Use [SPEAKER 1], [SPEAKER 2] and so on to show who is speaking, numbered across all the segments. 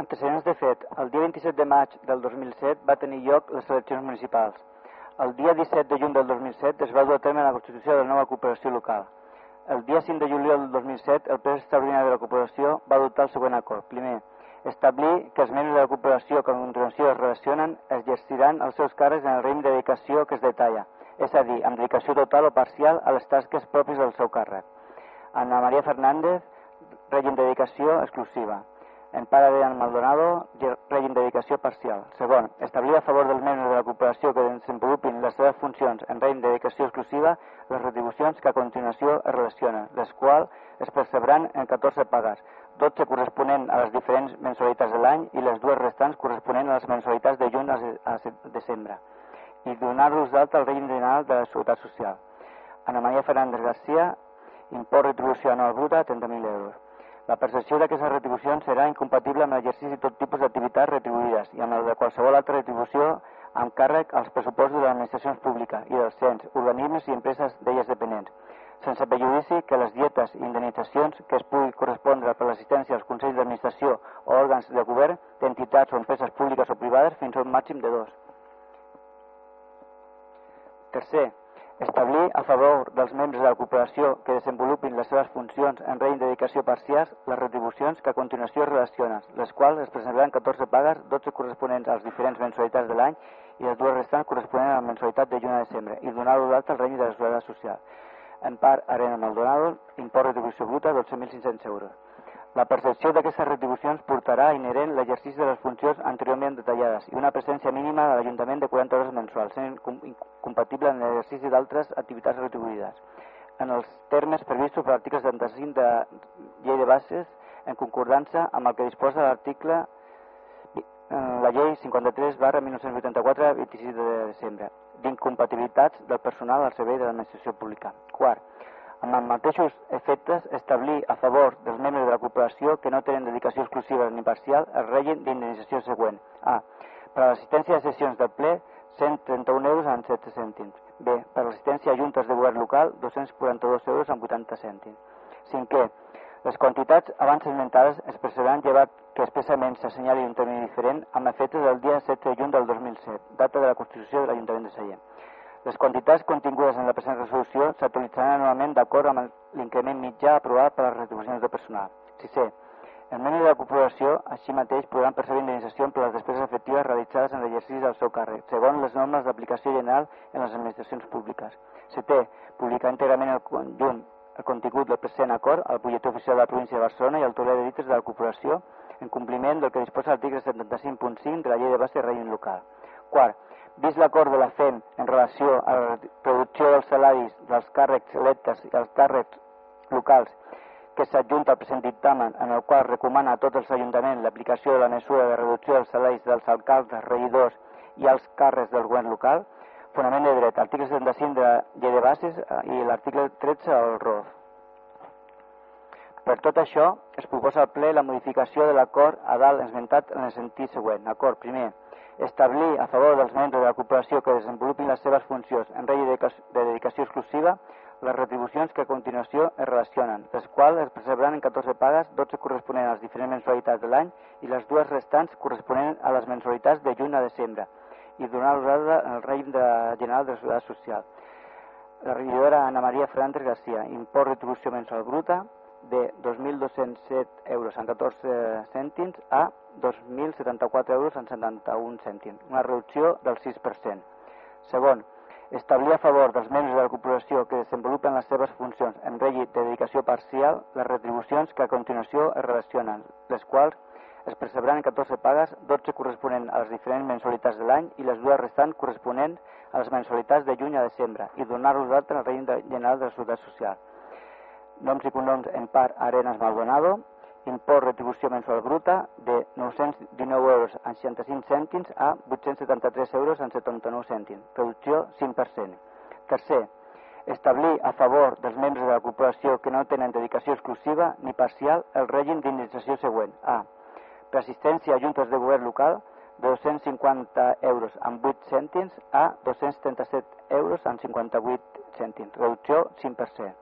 [SPEAKER 1] Antecedents de fet, el dia 27 de maig del 2007 va tenir lloc les eleccions municipals. El dia 17 de juny del 2007 es va dur a terme la constitució de la nova cooperació local. El dia 5 de juliol del 2007, el ple extraordinari de la cooperació va adoptar el següent acord. Primer, establir que els membres de la cooperació que a continuació es relacionen exerciran els seus càrrecs en el règim de dedicació que es detalla, és a dir, amb dedicació total o parcial a les tasques pròpies del seu càrrec. Anna Maria Fernández, règim de dedicació exclusiva en pare de Maldonado, règim de dedicació parcial. Segon, establir a favor dels membres de la cooperació que desenvolupin les seves funcions en règim de dedicació exclusiva les retribucions que a continuació es relacionen, les quals es percebran en 14 pagues, 12 corresponent a les diferents mensualitats de l'any i les dues restants corresponent a les mensualitats de juny a desembre, i donar-los d'alta al règim general de la Seguretat Social. Ana Maria Fernández García, import retribució anual bruta, 30.000 euros. La percepció d'aquestes retribucions serà incompatible amb l'exercici de tot tipus d'activitats retribuïdes i amb el de qualsevol altra retribució amb càrrec als pressupostos de les administracions públiques i dels cens, organismes i empreses d'elles dependents, sense perjudici que les dietes i indemnitzacions que es pugui correspondre per l'assistència als consells d'administració o òrgans de govern d'entitats o empreses públiques o privades fins a un màxim de dos. Tercer, Establir a favor dels membres de la cooperació que desenvolupin les seves funcions en règim de dedicació parcials les retribucions que a continuació relacionen, les quals es presentaran 14 pagues, 12 corresponents als diferents mensualitats de l'any i les dues restants corresponents a la mensualitat de juny a desembre i donar-ho d'alta al règim de la seguretat social. En part, Arena Maldonado, import retribució bruta, 12.500 euros. La percepció d'aquestes retribucions portarà inherent l'exercici de les funcions anteriorment detallades i una presència mínima de l'Ajuntament de 40 hores mensuals, sent compatible amb l'exercici d'altres activitats retribuïdes. En els termes previstos per l'article 75 de Llei de Bases, en concordança amb el que disposa l'article la llei 53 barra 1984 26 de desembre d'incompatibilitats del personal al servei de l'administració pública. Quart, amb els mateixos efectes, establir a favor dels membres de la cooperació que no tenen dedicació exclusiva ni parcial el règim d'indemnització següent. A. Per a l'assistència a sessions del ple, 131 euros amb 7 cèntims. B. Per a l'assistència a juntes de govern local, 242 euros amb 80 cèntims. Cinquè. Les quantitats abans esmentades es percebran llevat que expressament s'assenyali un termini diferent amb efectes del dia 7 de juny del 2007, data de la Constitució de l'Ajuntament de Sallent. Les quantitats contingudes en la present resolució s'autoritzaran anualment d'acord amb l'increment mitjà aprovat per les retribucions de personal. Sisè, el membre de la corporació, així mateix, podran percebre indemnització per les despeses efectives realitzades en l'exercici del seu càrrec, segons les normes d'aplicació general en les administracions públiques. Setè, publicar íntegrament el conjunt, el contingut del present acord al butlletí oficial de la província de Barcelona i al tauler de dites de la corporació en compliment del que disposa l'article 75.5 de la llei de base de règim local. Quart, vist l'acord de la FEM en relació a la reducció dels salaris dels càrrecs electes i els càrrecs locals que s'adjunta al present dictamen en el qual recomana a tots els ajuntaments l'aplicació de la mesura de reducció dels salaris dels alcaldes, regidors i els càrrecs del govern local, fonament de dret, article 75 de la llei de bases eh, i l'article 13 del ROF. Per tot això, es proposa al ple la modificació de l'acord a dalt esmentat en el sentit següent. Acord, primer, establir a favor dels membres de la cooperació que desenvolupin les seves funcions en règim de dedicació exclusiva les retribucions que a continuació es relacionen, les quals es percebran en 14 pagues, 12 corresponent a les diferents mensualitats de l'any i les dues restants corresponent a les mensualitats de juny a desembre i donar l'orada en el règim de, general de la Seguretat Social. La regidora Ana Maria Fernández García, import retribució mensual bruta de 2.207 euros en 14 cèntims a 2.074 euros en 71 cèntims, una reducció del 6%. Segon, establir a favor dels membres de la corporació que desenvolupen les seves funcions en règim de dedicació parcial les retribucions que a continuació es relacionen, les quals es percebran en 14 pagues, 12 corresponent a les diferents mensualitats de l'any i les dues restants corresponents a les mensualitats de juny a desembre i donar-los d'altre al règim general de la Seguretat Social. Noms i cognoms en part Arenas Maldonado, import retribució mensual bruta de 919 euros en 65 cèntims a 873 euros en 79 cèntims, reducció 5%. Tercer, establir a favor dels membres de la corporació que no tenen dedicació exclusiva ni parcial el règim d'indemnització següent. A. Per assistència a juntes de govern local, de 250 euros amb 8 cèntims a 237 euros amb 58 cèntims, reducció 5%.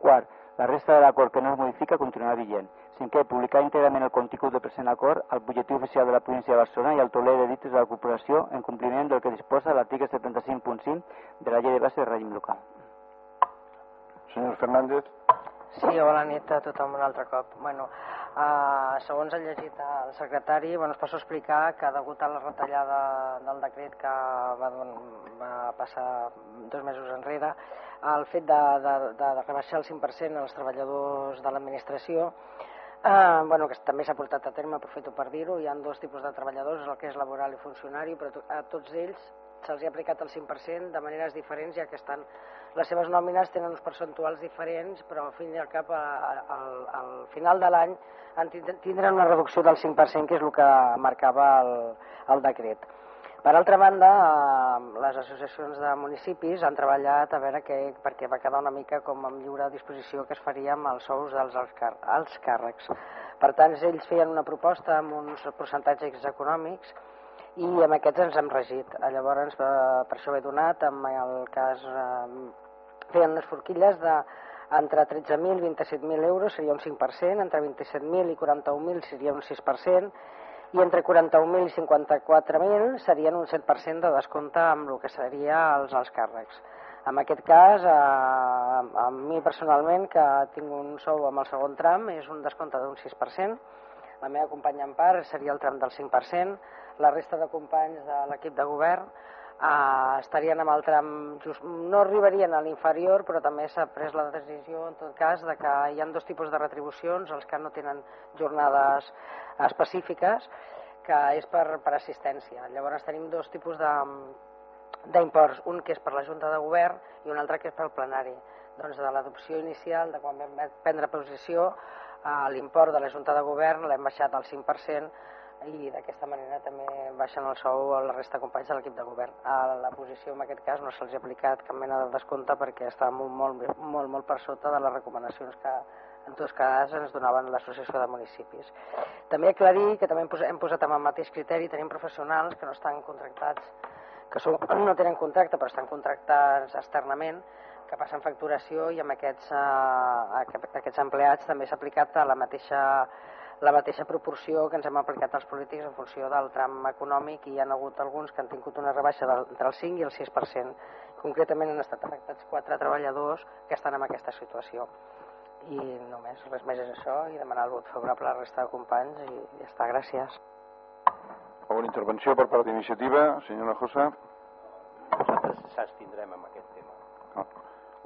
[SPEAKER 1] Quart, la resta de l'acord que no es modifica continuarà vigent. Cinquè, publicar íntegrament el contingut del present acord al butlletí oficial de la província de Barcelona i al tauler d'edites de la corporació en compliment del que disposa l'article 75.5 de la llei de base de règim local.
[SPEAKER 2] Senyor Fernández.
[SPEAKER 3] Sí, bona nit a tothom un altre cop. Bueno, Uh, segons ha llegit el secretari, bueno, es posso explicar que degut a la retallada del decret que va, va passar dos mesos enrere, el fet de, de, de rebaixar el 5% als treballadors de l'administració Uh, bueno, que també s'ha portat a terme, aprofito per dir-ho, hi ha dos tipus de treballadors, el que és laboral i funcionari, però a tots ells se'ls ha aplicat el 5% de maneres diferents, ja que estan, les seves nòmines tenen uns percentuals diferents, però al fin i al cap, al, al final de l'any, tindran una reducció del 5%, que és el que marcava el, el decret. Per altra banda, les associacions de municipis han treballat a veure què, perquè va quedar una mica com amb lliure disposició que es faria amb els sous dels alts càrrecs. Per tant, ells feien una proposta amb uns percentatges econòmics i amb aquests ens hem regit. Llavors, eh, per això he donat, en el cas, feien unes forquilles de entre 13.000 i 27.000 euros seria un 5%, entre 27.000 i 41.000 seria un 6%, i entre 41.000 i 54.000 serien un 7% de descompte amb el que seria els alts càrrecs. En aquest cas, a, a mi personalment, que tinc un sou amb el segon tram, és un descompte d'un 6%. La meva companya en part seria el tram del 5%. La resta de companys de l'equip de govern eh, estarien amb el tram, just, no arribarien a l'inferior, però també s'ha pres la decisió, en tot cas, de que hi ha dos tipus de retribucions, els que no tenen jornades específiques, que és per, per assistència. Llavors tenim dos tipus d'imports, un que és per la Junta de Govern i un altre que és pel plenari. Doncs de l'adopció inicial, de quan vam prendre posició, eh, l'import de la Junta de Govern l'hem baixat al 5%, i d'aquesta manera també baixen el sou a la resta de companys de l'equip de govern. A la posició en aquest cas no se'ls ha aplicat cap mena de descompte perquè està molt, molt, molt, molt per sota de les recomanacions que en tots cas ens donaven l'associació de municipis. També aclarir que també hem posat amb el mateix criteri, tenim professionals que no estan contractats, que són, no tenen contracte però estan contractats externament, que passen facturació i amb aquests, eh, aquests empleats també s'ha aplicat a la mateixa la mateixa proporció que ens hem aplicat als polítics en funció del tram econòmic i hi ha hagut alguns que han tingut una rebaixa del, entre el 5 i el 6%. Concretament han estat afectats quatre treballadors que estan en aquesta situació. I només, res més és això i demanar el vot favorable a la resta de companys i ja està, gràcies.
[SPEAKER 2] Alguna intervenció per part d'iniciativa, senyora Josa?
[SPEAKER 4] Nosaltres s'abstindrem amb aquest tema.
[SPEAKER 2] No.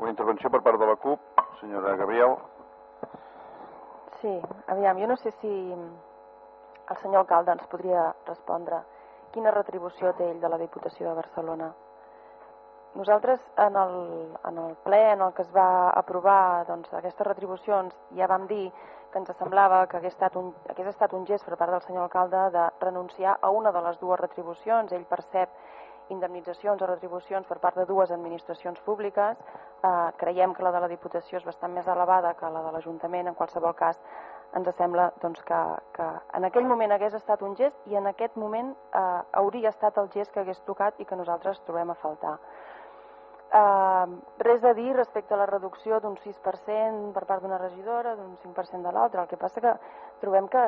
[SPEAKER 2] Una intervenció per part de la CUP, senyora Gabriel.
[SPEAKER 5] Sí, aviam, jo no sé si el senyor alcalde ens podria respondre quina retribució té ell de la Diputació de Barcelona. Nosaltres en el, en el ple en el que es va aprovar doncs, aquestes retribucions ja vam dir que ens semblava que hagués estat, un, hagués estat un gest per part del senyor alcalde de renunciar a una de les dues retribucions. Ell percep indemnitzacions o retribucions per part de dues administracions públiques. Eh, creiem que la de la Diputació és bastant més elevada que la de l'Ajuntament. En qualsevol cas, ens sembla doncs, que, que en aquell moment hagués estat un gest i en aquest moment eh, hauria estat el gest que hagués tocat i que nosaltres trobem a faltar. Uh, res a dir respecte a la reducció d'un 6% per part d'una regidora, d'un 5% de l'altra. El que passa que trobem que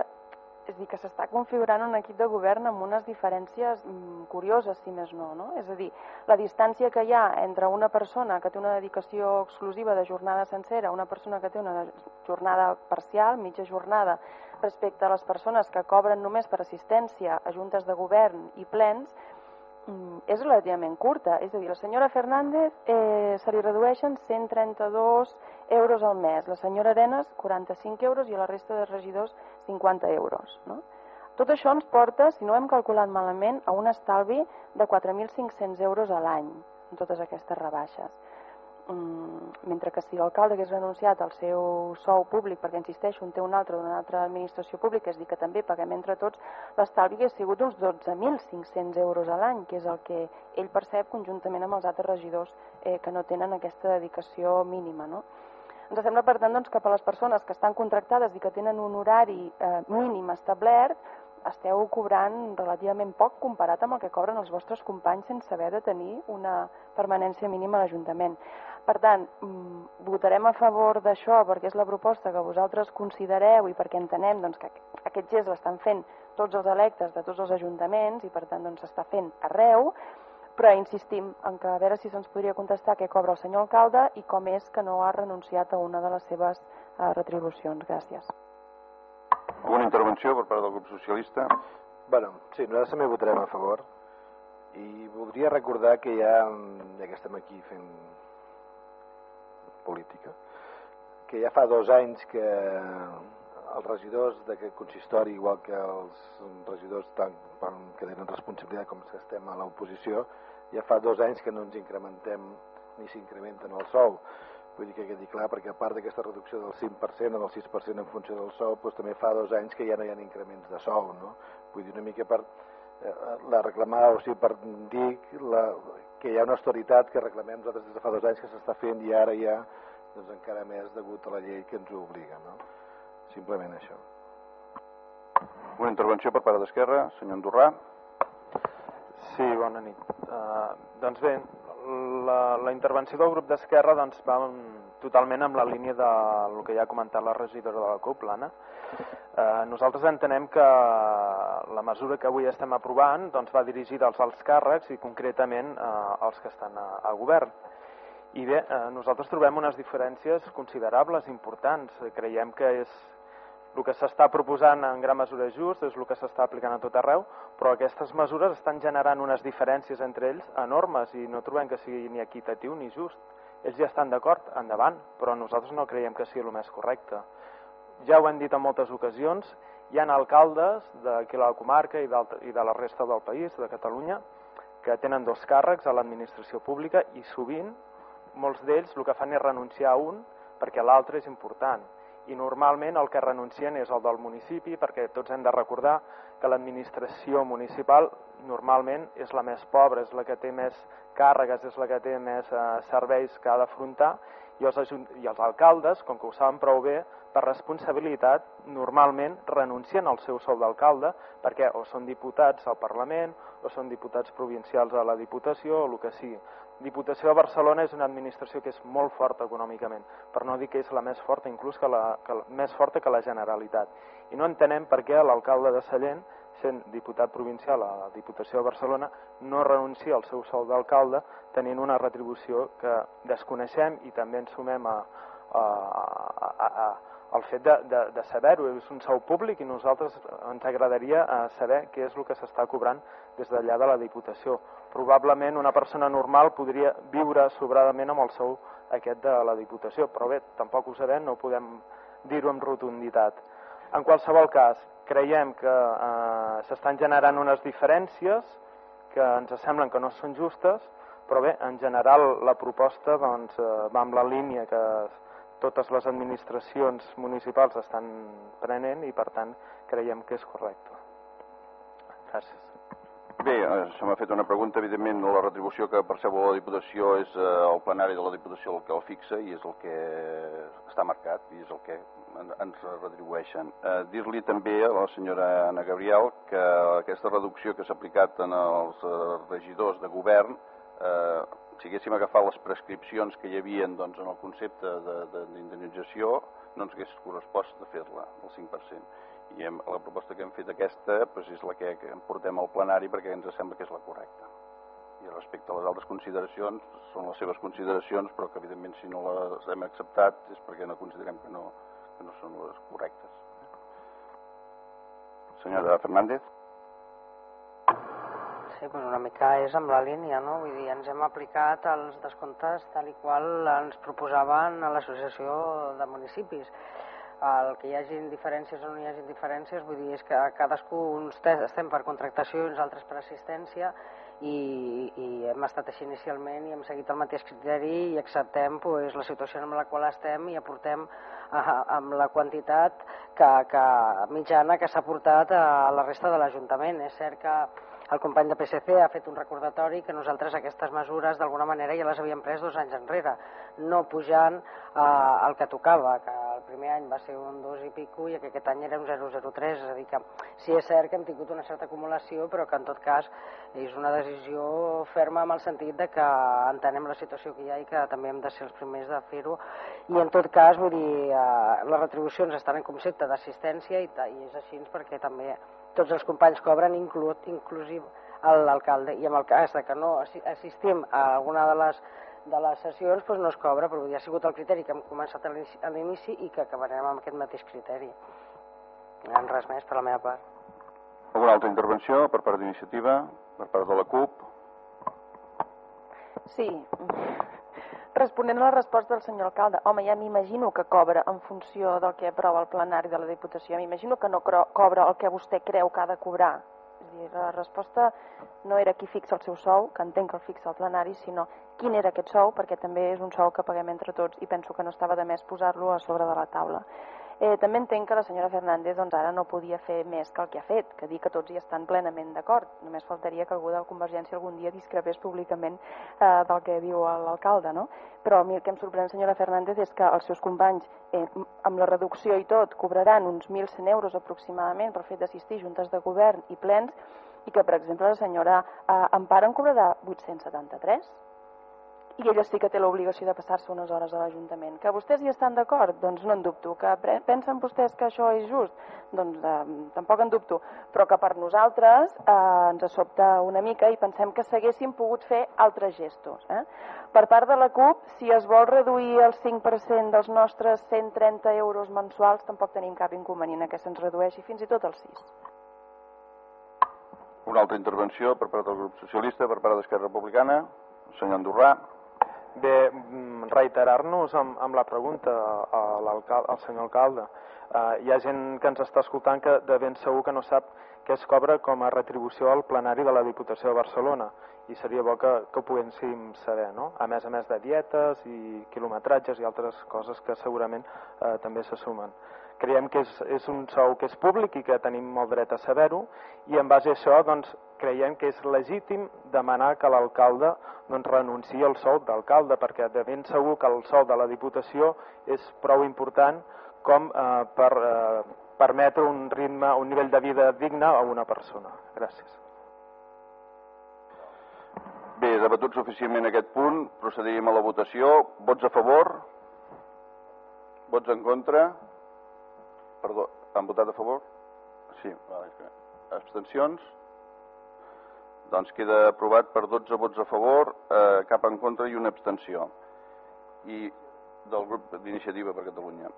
[SPEAKER 5] és dir, que s'està configurant un equip de govern amb unes diferències mm, curioses, si més no, no? És a dir, la distància que hi ha entre una persona que té una dedicació exclusiva de jornada sencera, una persona que té una jornada parcial, mitja jornada, respecte a les persones que cobren només per assistència a juntes de govern i plens, mm, és relativament curta. És a dir, la senyora Fernández eh, se li redueixen 132 euros al mes, la senyora Arenas 45 euros i a la resta de regidors 50 euros. No? Tot això ens porta, si no hem calculat malament, a un estalvi de 4.500 euros a l'any en totes aquestes rebaixes. Mm, mentre que si l'alcalde hagués renunciat al seu sou públic, perquè insisteixo, en té un altre d'una altra administració pública, és dir, que també paguem entre tots, l'estalvi hagués sigut uns 12.500 euros a l'any, que és el que ell percep conjuntament amb els altres regidors eh, que no tenen aquesta dedicació mínima. No? Ens sembla, per tant, doncs, que per les persones que estan contractades i que tenen un horari eh, mínim establert, esteu cobrant relativament poc comparat amb el que cobren els vostres companys sense haver de tenir una permanència mínima a l'Ajuntament. Per tant, mm, votarem a favor d'això perquè és la proposta que vosaltres considereu i perquè entenem doncs, que aquest gest l'estan fent tots els electes de tots els ajuntaments i per tant doncs, s'està doncs, fent arreu, però insistim en que a veure si se'ns podria contestar què cobra el senyor alcalde i com és que no ha renunciat a una de les seves eh, retribucions. Gràcies.
[SPEAKER 2] Alguna intervenció per part del grup socialista?
[SPEAKER 6] Bueno, sí, nosaltres també votarem a favor i voldria recordar que ja, ja que estem aquí fent política, que ja fa dos anys que els regidors d'aquest consistori, igual que els regidors tant que tenen responsabilitat com que estem a l'oposició, ja fa dos anys que no ens incrementem ni s'incrementen el sou. Vull dir que quedi clar, perquè a part d'aquesta reducció del 5% o del 6% en funció del sou, doncs també fa dos anys que ja no hi ha increments de sou, no? Vull dir una mica per eh, la reclamar, o sigui, per dir la, que hi ha una austeritat que reclamem nosaltres des de fa dos anys que s'està fent i ara ja doncs encara més degut a la llei que ens obliga, no? Simplement això.
[SPEAKER 2] Una intervenció per part d'Esquerra, senyor Andorrà.
[SPEAKER 7] Sí, bona nit. Uh, doncs bé, la, la intervenció del grup d'Esquerra doncs, va totalment amb la línia del que ja ha comentat la regidora de la CUP, l'Anna. Eh, nosaltres entenem que la mesura que avui estem aprovant doncs, va dirigida als alts càrrecs i concretament eh, als que estan a, a govern. I bé, eh, nosaltres trobem unes diferències considerables, importants. Creiem que és el que s'està proposant en gran mesura és just, és el que s'està aplicant a tot arreu, però aquestes mesures estan generant unes diferències entre ells enormes i no trobem que sigui ni equitatiu ni just. Ells ja estan d'acord, endavant, però nosaltres no creiem que sigui el més correcte. Ja ho hem dit en moltes ocasions, hi ha alcaldes d'aquí la comarca i, i de la resta del país, de Catalunya, que tenen dos càrrecs a l'administració pública i sovint molts d'ells el que fan és renunciar a un perquè l'altre és important i normalment el que renuncien és el del municipi perquè tots hem de recordar que l'administració municipal normalment és la més pobra, és la que té més càrregues, és la que té més eh, serveis que ha d'afrontar i els, i els alcaldes, com que ho saben prou bé, per responsabilitat normalment renuncien al seu sou d'alcalde perquè o són diputats al Parlament o són diputats provincials a la Diputació o el que sigui. Diputació de Barcelona és una administració que és molt forta econòmicament, per no dir que és la més forta, inclús que la, que la, més forta que la Generalitat. I no entenem per què l'alcalde de Sallent, sent diputat provincial a la Diputació de Barcelona, no renuncia al seu sou d'alcalde tenint una retribució que desconeixem i també ens sumem a, a, a, a, el fet de, de, de saber-ho, és un sou públic i nosaltres ens agradaria eh, saber què és el que s'està cobrant des d'allà de la Diputació. Probablement una persona normal podria viure sobradament amb el sou aquest de la Diputació, però bé, tampoc ho sabem, no podem dir-ho amb rotunditat. En qualsevol cas, creiem que eh, s'estan generant unes diferències que ens semblen que no són justes, però bé, en general la proposta doncs, eh, va amb la línia que totes les administracions municipals estan prenent i, per tant, creiem que és correcte. Gràcies.
[SPEAKER 2] Bé, eh, se m'ha fet una pregunta, evidentment, la retribució que perceu la Diputació és eh, el plenari de la Diputació el que el fixa i és el que està marcat i és el que ens retribueixen. Eh, Dir-li també a la senyora Ana Gabriel que aquesta reducció que s'ha aplicat en els eh, regidors de govern eh, si haguéssim agafat les prescripcions que hi havia doncs, en el concepte d'indemnització, no ens hagués correspost de fer-la, el 5%. I hem, la proposta que hem fet aquesta doncs, és la que, que portem al plenari perquè ens sembla que és la correcta. I respecte a les altres consideracions, són les seves consideracions, però que evidentment si no les hem acceptat és perquè no considerem que no, que no són les correctes. Senyora Fernández.
[SPEAKER 3] Sí, doncs una mica és amb la línia, no? Vull dir, ens hem aplicat els descomptes tal i qual ens proposaven a l'Associació de Municipis. El que hi hagi diferències o no hi hagi diferències, vull dir, és que cadascú uns estem per contractació i uns altres per assistència i, i hem estat així inicialment i hem seguit el mateix criteri i acceptem pues, la situació en la qual estem i aportem a, amb la quantitat que, que mitjana que s'ha portat a la resta de l'Ajuntament. És cert que el company de PSC ha fet un recordatori que nosaltres aquestes mesures d'alguna manera ja les havíem pres dos anys enrere, no pujant eh, el que tocava, que primer any va ser un 2 i pico i que aquest any era un 0,03, és a dir que sí és cert que hem tingut una certa acumulació, però que en tot cas és una decisió ferma en el sentit de que entenem la situació que hi ha i que també hem de ser els primers de fer-ho. I en tot cas, vull dir, eh, les retribucions estan en concepte d'assistència i, i és així perquè també tots els companys cobren, inclut, inclusiu l'alcalde, i en el cas de que no assistim a alguna de les de les sessions doncs no es cobra, però ha sigut el criteri que hem començat a l'inici i que acabarem amb aquest mateix criteri. No res més per la meva part.
[SPEAKER 2] Alguna altra intervenció per part d'iniciativa, per part de la CUP?
[SPEAKER 5] Sí. Responent a la resposta del senyor alcalde, home, ja m'imagino que cobra en funció del que aprova el plenari de la Diputació. M'imagino que no cobra el que vostè creu que ha de cobrar. És dir, la resposta no era qui fixa el seu sou, que entenc que el fixa el plenari, sinó quin era aquest sou, perquè també és un sou que paguem entre tots i penso que no estava de més posar-lo a sobre de la taula. Eh, també entenc que la senyora Fernández doncs, ara no podia fer més que el que ha fet, que dir que tots hi estan plenament d'acord. Només faltaria que algú de Convergència algun dia discrepés públicament eh, del que diu l'alcalde, no? Però a mi el que em sorprèn, senyora Fernández, és que els seus companys, eh, amb la reducció i tot, cobraran uns 1.100 euros aproximadament pel fet d'assistir juntes de govern i plens, i que, per exemple, la senyora eh, Amparo en cobrarà 873 i ella sí que té l'obligació de passar-se unes hores a l'Ajuntament. Que vostès hi estan d'acord? Doncs no en dubto. Que pensen vostès que això és just? Doncs eh, tampoc en dubto. Però que per nosaltres eh, ens sobta una mica i pensem que s'haguessin pogut fer altres gestos. Eh? Per part de la CUP, si es vol reduir el 5% dels nostres 130 euros mensuals, tampoc tenim cap inconvenient que se'ns redueixi fins i tot el 6.
[SPEAKER 2] Una altra intervenció per part del grup socialista, per part d'Esquerra Republicana. Senyor Andorrà.
[SPEAKER 7] Bé, mm, reiterar-nos amb, amb la pregunta al senyor alcalde. Uh, hi ha gent que ens està escoltant que de ben segur que no sap què es cobra com a retribució al plenari de la Diputació de Barcelona i seria bo que, que ho poguéssim saber, no? A més a més de dietes i quilometratges i altres coses que segurament uh, també se sumen. Creiem que és, és un sou que és públic i que tenim molt dret a saber-ho i en base a això doncs, creiem que és legítim demanar que l'alcalde doncs, renunciï al sou d'alcalde perquè de ben segur que el sou de la Diputació és prou important com eh, per eh, permetre un ritme, un nivell de vida digne a una persona. Gràcies.
[SPEAKER 2] Bé, debatut suficientment aquest punt, procedirem a la votació. Vots a favor? Vots en contra? Perdó, han votat a favor? Sí. Abstencions? Doncs queda aprovat per 12 vots a favor, eh, cap en contra i una abstenció. I del grup d'iniciativa per Catalunya.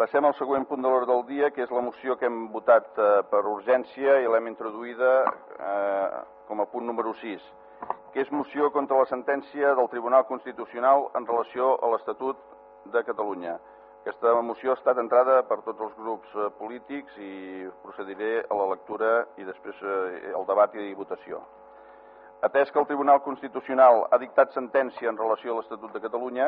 [SPEAKER 2] Passem al següent punt de l'ordre del dia, que és la moció que hem votat eh, per urgència i l'hem introduïda eh, com a punt número 6, que és moció contra la sentència del Tribunal Constitucional en relació a l'Estatut de Catalunya. Aquesta moció ha estat entrada per tots els grups eh, polítics i procediré a la lectura i després eh, al debat i votació. Atès que el Tribunal Constitucional ha dictat sentència en relació a l'Estatut de Catalunya,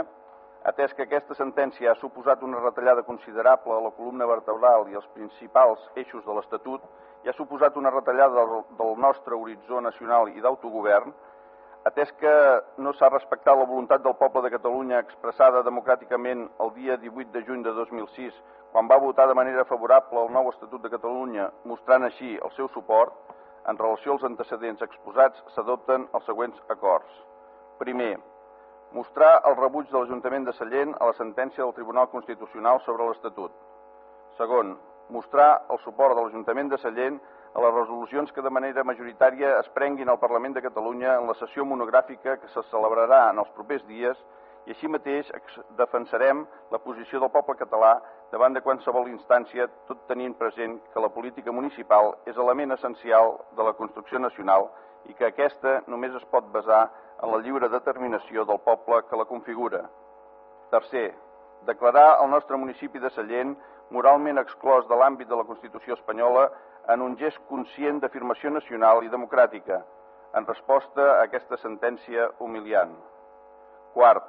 [SPEAKER 2] atès que aquesta sentència ha suposat una retallada considerable a la columna vertebral i els principals eixos de l'Estatut i ha suposat una retallada del nostre horitzó nacional i d'autogovern, Atès que no s'ha respectat la voluntat del poble de Catalunya expressada democràticament el dia 18 de juny de 2006, quan va votar de manera favorable al nou Estatut de Catalunya, mostrant així el seu suport, en relació als antecedents exposats s'adopten els següents acords. Primer, mostrar el rebuig de l'Ajuntament de Sallent a la sentència del Tribunal Constitucional sobre l'Estatut. Segon, mostrar el suport de l'Ajuntament de Sallent a les resolucions que de manera majoritària es prenguin al Parlament de Catalunya en la sessió monogràfica que se celebrarà en els propers dies i així mateix defensarem la posició del poble català davant de qualsevol instància, tot tenint present que la política municipal és element essencial de la construcció nacional i que aquesta només es pot basar en la lliure determinació del poble que la configura. Tercer, declarar el nostre municipi de Sallent moralment exclòs de l'àmbit de la Constitució espanyola en un gest conscient d'afirmació nacional i democràtica, en resposta a aquesta sentència humiliant. Quart,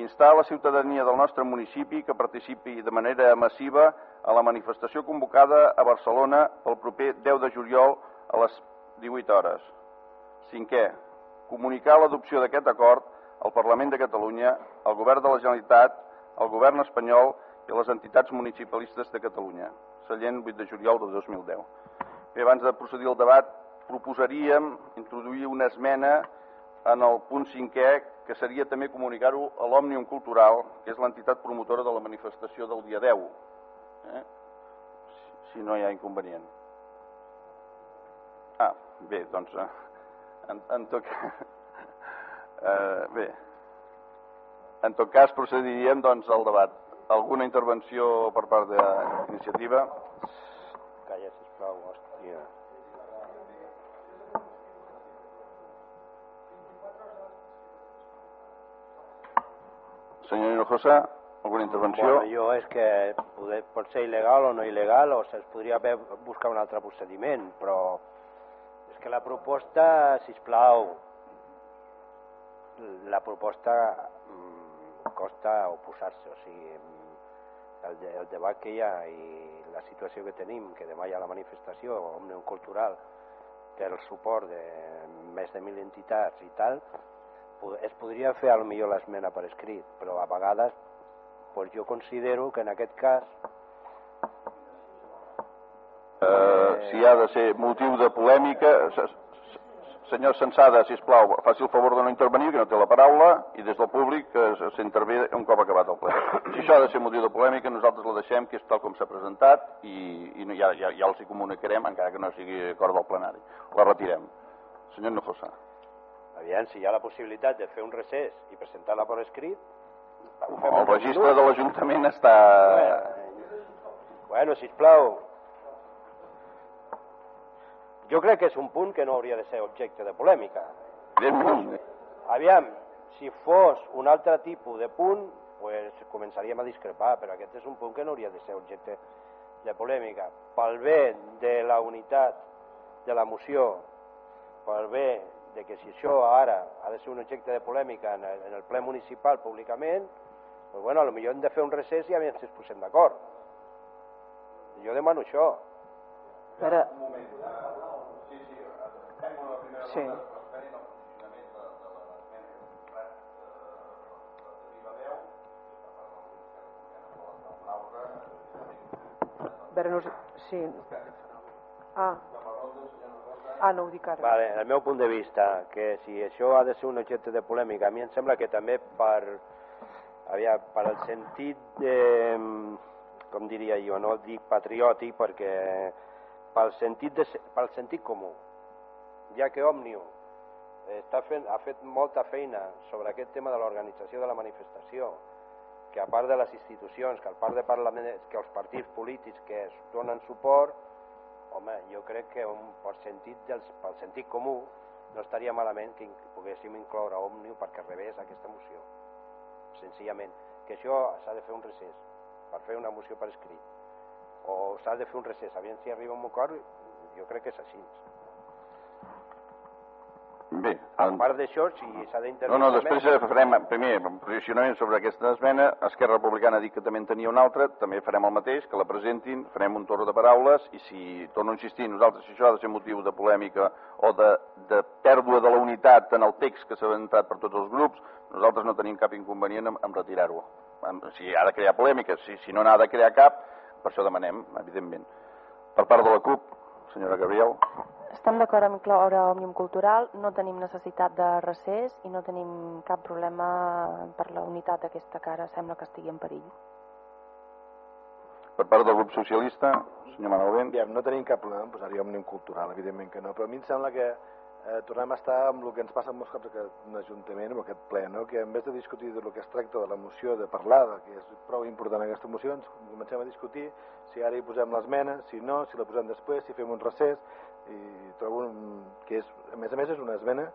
[SPEAKER 2] instar a la ciutadania del nostre municipi que participi de manera massiva a la manifestació convocada a Barcelona el proper 10 de juliol a les 18 hores. Cinquè, comunicar l'adopció d'aquest acord al Parlament de Catalunya, al Govern de la Generalitat, al Govern espanyol i a les entitats municipalistes de Catalunya. Sallent, 8 de juliol de 2010. Bé, abans de procedir al debat, proposaríem introduir una esmena en el punt cinquè, que seria també comunicar-ho a l'Òmnium Cultural, que és l'entitat promotora de la manifestació del dia 10. Eh? Si no hi ha inconvenient. Ah, bé, doncs, eh, en, en tot eh, bé, en tot cas procediríem doncs al debat. Alguna intervenció per part de l'iniciativa?
[SPEAKER 4] Calla, sisplau, hòstia.
[SPEAKER 2] Senyor Hinojosa, alguna intervenció?
[SPEAKER 4] Bueno, jo és que poder, pot ser il·legal o no il·legal, o se'ls podria haver buscar un altre procediment, però és que la proposta, si plau, la proposta costa oposar-se, o sigui, el, el debat que hi ha i la situació que tenim, que demà hi ha la manifestació Òmnium Cultural, té el suport de més de mil entitats i tal, es podria fer a lo millor l'esmena per escrit, però a vegades pues jo considero que en aquest cas
[SPEAKER 2] Eh, si ha de ser motiu de polèmica, senyor Sensada, si plau, faci el favor de no intervenir, que no té la paraula, i des del públic eh, s'intervé un cop acabat el ple. Si això ha de ser motiu de polèmica, nosaltres la deixem, que és tal com s'ha presentat, i, i no- ja, ja, ja els hi comunicarem, encara que no sigui acord del plenari. La retirem. Senyor Nojosa.
[SPEAKER 4] aviam, si hi ha la possibilitat de fer un recés i presentar-la per escrit, fem
[SPEAKER 2] El registre de l'Ajuntament està...
[SPEAKER 4] Bueno, sisplau. Jo crec que és un punt que no hauria de ser objecte de polèmica. Aviam, si fos un altre tipus de punt, pues començaríem a discrepar, però aquest és un punt que no hauria de ser objecte de polèmica. Pel bé de la unitat de la moció, pel bé de que si això ara ha de ser un objecte de polèmica en el, en el ple municipal públicament, pues bueno, a lo millor hem de fer un recés i si ens posem d'acord. Jo demano això.
[SPEAKER 5] Però... Sí.
[SPEAKER 8] Veure, no. Sí. Ah. Ah, no ho dic ara.
[SPEAKER 4] Vale, el meu punt de vista, que si això ha de ser un objecte de polèmica, a mi em sembla que també per, aviam, per el sentit de, com diria jo, no dic patriòtic, perquè pel sentit, de, pel sentit comú, ja que Òmnium està fent, ha fet molta feina sobre aquest tema de l'organització de la manifestació, que a part de les institucions, que a part de parlament, que els partits polítics que es donen suport, home, jo crec que un, per, sentit dels, pel sentit comú no estaria malament que poguéssim incloure Òmnium perquè rebés aquesta moció. Senzillament, que això s'ha de fer un recés per fer una moció per escrit. O s'ha de fer un recés, aviam si arriba un acord, jo crec que és així. A part d'això, si s'ha
[SPEAKER 2] No,
[SPEAKER 4] d'intervenir...
[SPEAKER 2] no, després eh, farem primer un posicionament sobre aquesta esmena. Esquerra Republicana ha dit que també en tenia una altra, també farem el mateix, que la presentin, farem un torn de paraules i si, torno a insistir, nosaltres, si això ha de ser motiu de polèmica o de, de pèrdua de la unitat en el text que s'ha entrat per tots els grups, nosaltres no tenim cap inconvenient en, en retirar-ho. Si ha de crear polèmica, si, si no n'ha de crear cap, per això demanem, evidentment. Per part de la CUP, senyora Gabriel.
[SPEAKER 5] Estem d'acord amb incloure Òmnium Cultural, no tenim necessitat de recés i no tenim cap problema per la unitat d'aquesta cara, sembla que estigui en perill.
[SPEAKER 2] Per part del grup socialista, senyor Manuel Vent.
[SPEAKER 6] Aviam, no tenim cap problema en posar-hi òmnium cultural, evidentment que no, però a mi em sembla que eh, tornem a estar amb el que ens passa molts cops a un ajuntament, amb aquest ple, no? que en vez de discutir de lo que es tracta de la moció, de parlar del que és prou important aquesta moció, ens comencem a discutir si ara hi posem l'esmena, si no, si la posem després, si fem un recés, i trobo que és, a més a més és una esmena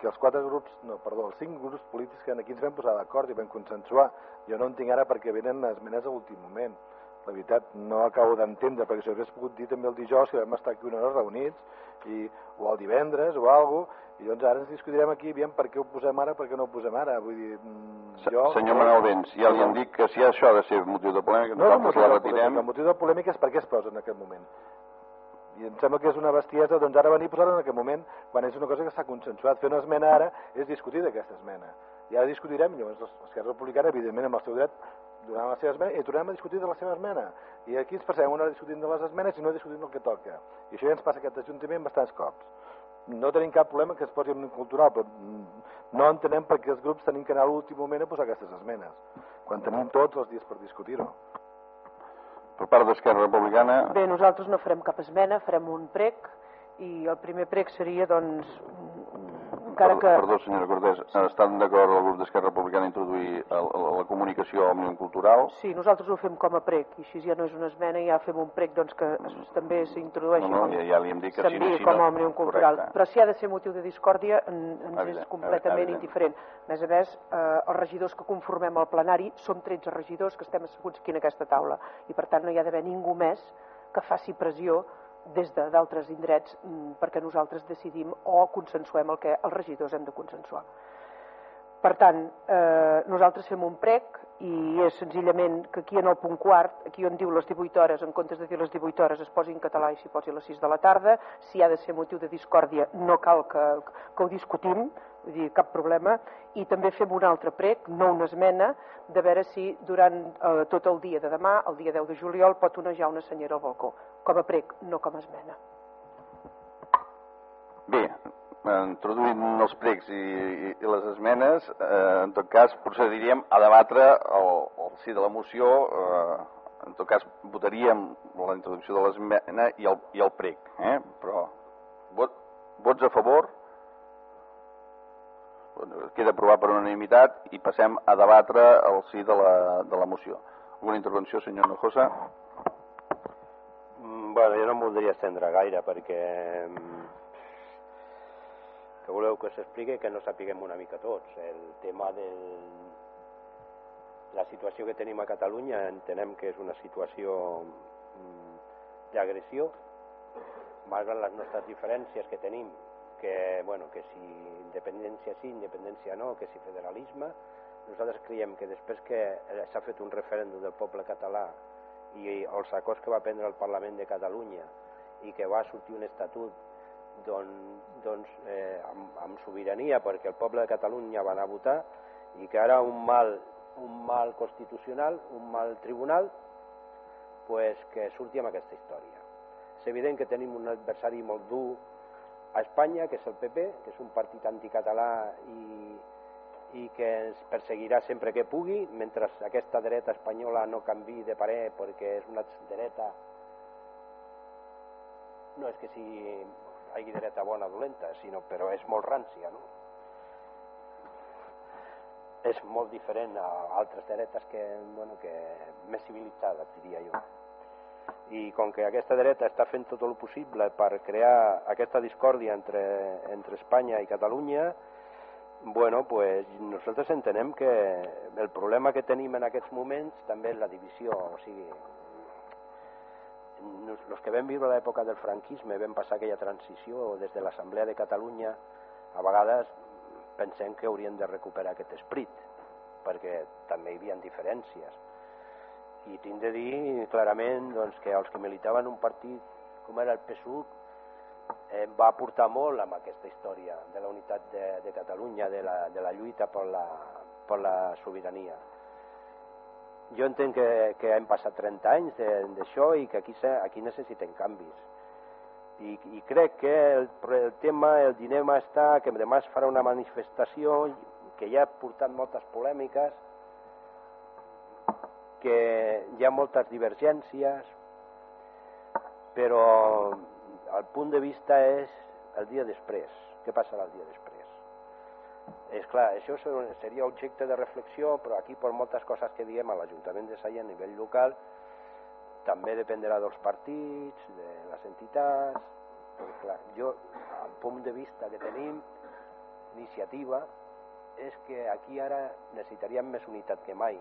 [SPEAKER 6] que els quatre grups, no, perdó, els cinc grups polítics que aquí ens vam posar d'acord i vam consensuar. Jo no entenc ara perquè venen esmenes a l'últim moment. La veritat, no acabo d'entendre, perquè si ho hagués pogut dir també el dijous, que vam estar aquí una hora reunits, i, o el divendres, o alguna cosa, i doncs ara ens discutirem aquí, aviam per què ho posem ara, per què no ho posem ara. Vull dir, mm, jo...
[SPEAKER 2] Senyor Manuel Vents, ja li han dit que si això ha de ser motiu de polèmica,
[SPEAKER 6] No, no,
[SPEAKER 2] nosaltres la retirem.
[SPEAKER 6] El motiu de polèmica és per què es posa en aquest moment. I em sembla que és una bestiesa, doncs ara venir a posar en aquest moment, quan és una cosa que s'ha consensuat. Fer una esmena ara és discutir d'aquesta esmena. I ara discutirem, llavors l'Esquerra Republicana, evidentment, amb el seu dret, donaran la seva esmena i tornem a discutir de la seva esmena. I aquí ens passem una hora discutint de les esmenes i no discutint el que toca. I això ja ens passa aquest ajuntament bastants cops. No tenim cap problema que es posi en cultural, però mm, no entenem per què els grups tenim que anar a l'últim moment a posar aquestes esmenes, quan tenim tots els dies per discutir-ho.
[SPEAKER 2] Per part d'Esquerra Republicana...
[SPEAKER 8] Bé, nosaltres no farem cap esmena, farem un prec i el primer prec seria, doncs, encara que...
[SPEAKER 2] Perdó, senyora Cortés, estan d'acord el grup d'Esquerra Republicana a introduir el, el, la comunicació al Òmnium Cultural?
[SPEAKER 8] Sí, nosaltres ho fem com a prec, i així ja no és una esmena, ja fem un prec doncs, que es, també s'introdueixi
[SPEAKER 2] No, no,
[SPEAKER 8] com,
[SPEAKER 2] ja, ja li hem dit que si no... Si
[SPEAKER 8] com a Òmnium Cultural.
[SPEAKER 2] correcte.
[SPEAKER 8] Però si ha de ser motiu de discòrdia, en, ens
[SPEAKER 2] Evident,
[SPEAKER 8] és completament
[SPEAKER 2] evident.
[SPEAKER 8] indiferent. A més a més, eh, els regidors que conformem el plenari som 13 regidors que estem asseguts aquí en aquesta taula, i per tant no hi ha d'haver ningú més que faci pressió des de d'altres indrets mm, perquè nosaltres decidim o consensuem el que els regidors hem de consensuar. Per tant, eh, nosaltres fem un prec i és senzillament que aquí en el punt quart, aquí on diu les 18 hores, en comptes de dir les 18 hores es posi en català i s'hi posi a les 6 de la tarda, si ha de ser motiu de discòrdia no cal que, que ho discutim, vull dir, cap problema, i també fem un altre prec, no una esmena, de veure si durant eh, tot el dia de demà, el dia 10 de juliol, pot onejar una senyera al balcó, com a prec, no com a esmena.
[SPEAKER 2] Bé, introduint els pregs i, i, i les esmenes, eh, en tot cas procediríem a debatre el, el sí de la moció, eh, en tot cas votaríem la introducció de l'esmena i, el, i el prec, eh? però vot, vots a favor, queda aprovat per unanimitat i passem a debatre el sí de la, de la moció. Alguna intervenció, senyor Nojosa?
[SPEAKER 4] Bueno, jo no em voldria estendre gaire perquè mm, que voleu que s'expliqui que no sapiguem una mica tots. El tema del... La situació que tenim a Catalunya entenem que és una situació mm, d'agressió, malgrat les nostres diferències que tenim, que, bueno, que si independència sí, independència no, que si federalisme, nosaltres creiem que després que s'ha fet un referèndum del poble català i els acords que va prendre el Parlament de Catalunya i que va sortir un estatut doncs, doncs eh, amb, amb sobirania perquè el poble de Catalunya va anar a votar i que ara un mal, un mal constitucional, un mal tribunal, pues que surti amb aquesta història. És evident que tenim un adversari molt dur a Espanya, que és el PP, que és un partit anticatalà i, i que ens perseguirà sempre que pugui, mentre aquesta dreta espanyola no canvi de parer perquè és una dreta no és que sigui hi dreta bona o dolenta, sinó, però és molt rància, no? És molt diferent a altres dretes que, bueno, que més civilitzades, diria jo. I com que aquesta dreta està fent tot el possible per crear aquesta discòrdia entre, entre Espanya i Catalunya, bueno, pues nosaltres entenem que el problema que tenim en aquests moments també és la divisió, o sigui, los que vam viure l'època del franquisme, vam passar aquella transició des de l'Assemblea de Catalunya, a vegades pensem que haurien de recuperar aquest esprit, perquè també hi havia diferències. I tinc de dir clarament doncs, que els que militaven en un partit com era el PSUC eh, va aportar molt amb aquesta història de la unitat de, de Catalunya, de la, de la lluita per la, per la sobirania. Jo entenc que, que hem passat 30 anys d'això i que aquí, aquí necessiten canvis. I, I crec que el, el tema, el dilema està que demà es farà una manifestació que ja ha portat moltes polèmiques, que hi ha moltes divergències, però el punt de vista és el dia després. Què passarà el dia després? És clar, això ser- seria objecte de reflexió, però aquí per moltes coses que diem a l'Ajuntament de Saia a nivell local també dependrà dels partits, de les entitats, perquè clar, jo, el punt de vista que tenim, iniciativa, és que aquí ara necessitaríem més unitat que mai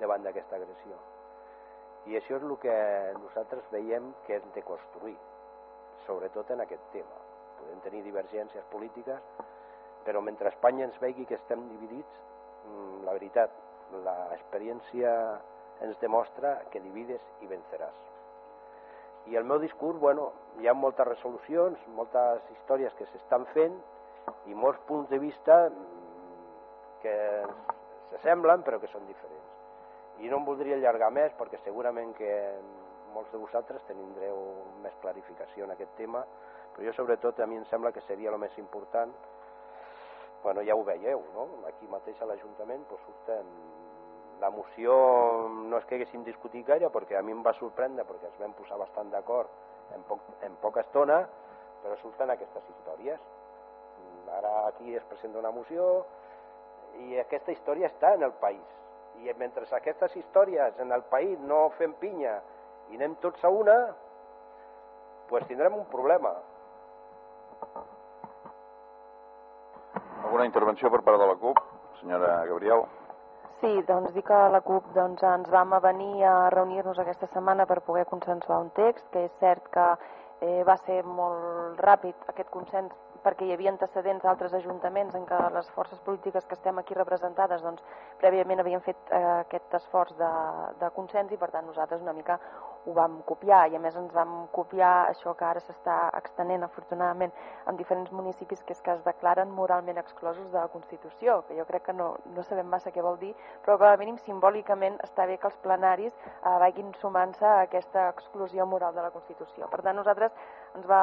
[SPEAKER 4] davant d'aquesta agressió. I això és el que nosaltres veiem que hem de construir, sobretot en aquest tema. Podem tenir divergències polítiques, però mentre Espanya ens vegi que estem dividits, mm, la veritat, l'experiència ens demostra que divides i venceràs. I el meu discurs, bueno, hi ha moltes resolucions, moltes històries que s'estan fent i molts punts de vista mm, que s'assemblen però que són diferents. I no em voldria allargar més perquè segurament que molts de vosaltres tindreu més clarificació en aquest tema, però jo sobretot a mi em sembla que seria el més important, bueno, ja ho veieu, no? aquí mateix a l'Ajuntament doncs, surten la moció no és que haguéssim discutit gaire perquè a mi em va sorprendre perquè ens vam posar bastant d'acord en, poc, en poca estona però surten aquestes històries ara aquí es presenta una moció i aquesta història està en el país i mentre aquestes històries en el país no fem pinya i anem tots a una pues tindrem un problema
[SPEAKER 2] Alguna intervenció per part de la CUP? Senyora Gabriel.
[SPEAKER 5] Sí, doncs dir que la CUP doncs, ens vam a venir a reunir-nos aquesta setmana per poder consensuar un text, que és cert que eh, va ser molt ràpid aquest consens perquè hi havia antecedents d'altres ajuntaments en què les forces polítiques que estem aquí representades doncs, prèviament havien fet eh, aquest esforç de, de consens i per tant nosaltres una mica ho vam copiar i a més ens vam copiar això que ara s'està extenent afortunadament en diferents municipis que és que es declaren moralment exclosos de la Constitució, que jo crec que no, no sabem massa què vol dir, però com a mínim simbòlicament està bé que els plenaris eh, vagin sumant-se a aquesta exclusió moral de la Constitució. Per tant, nosaltres ens va,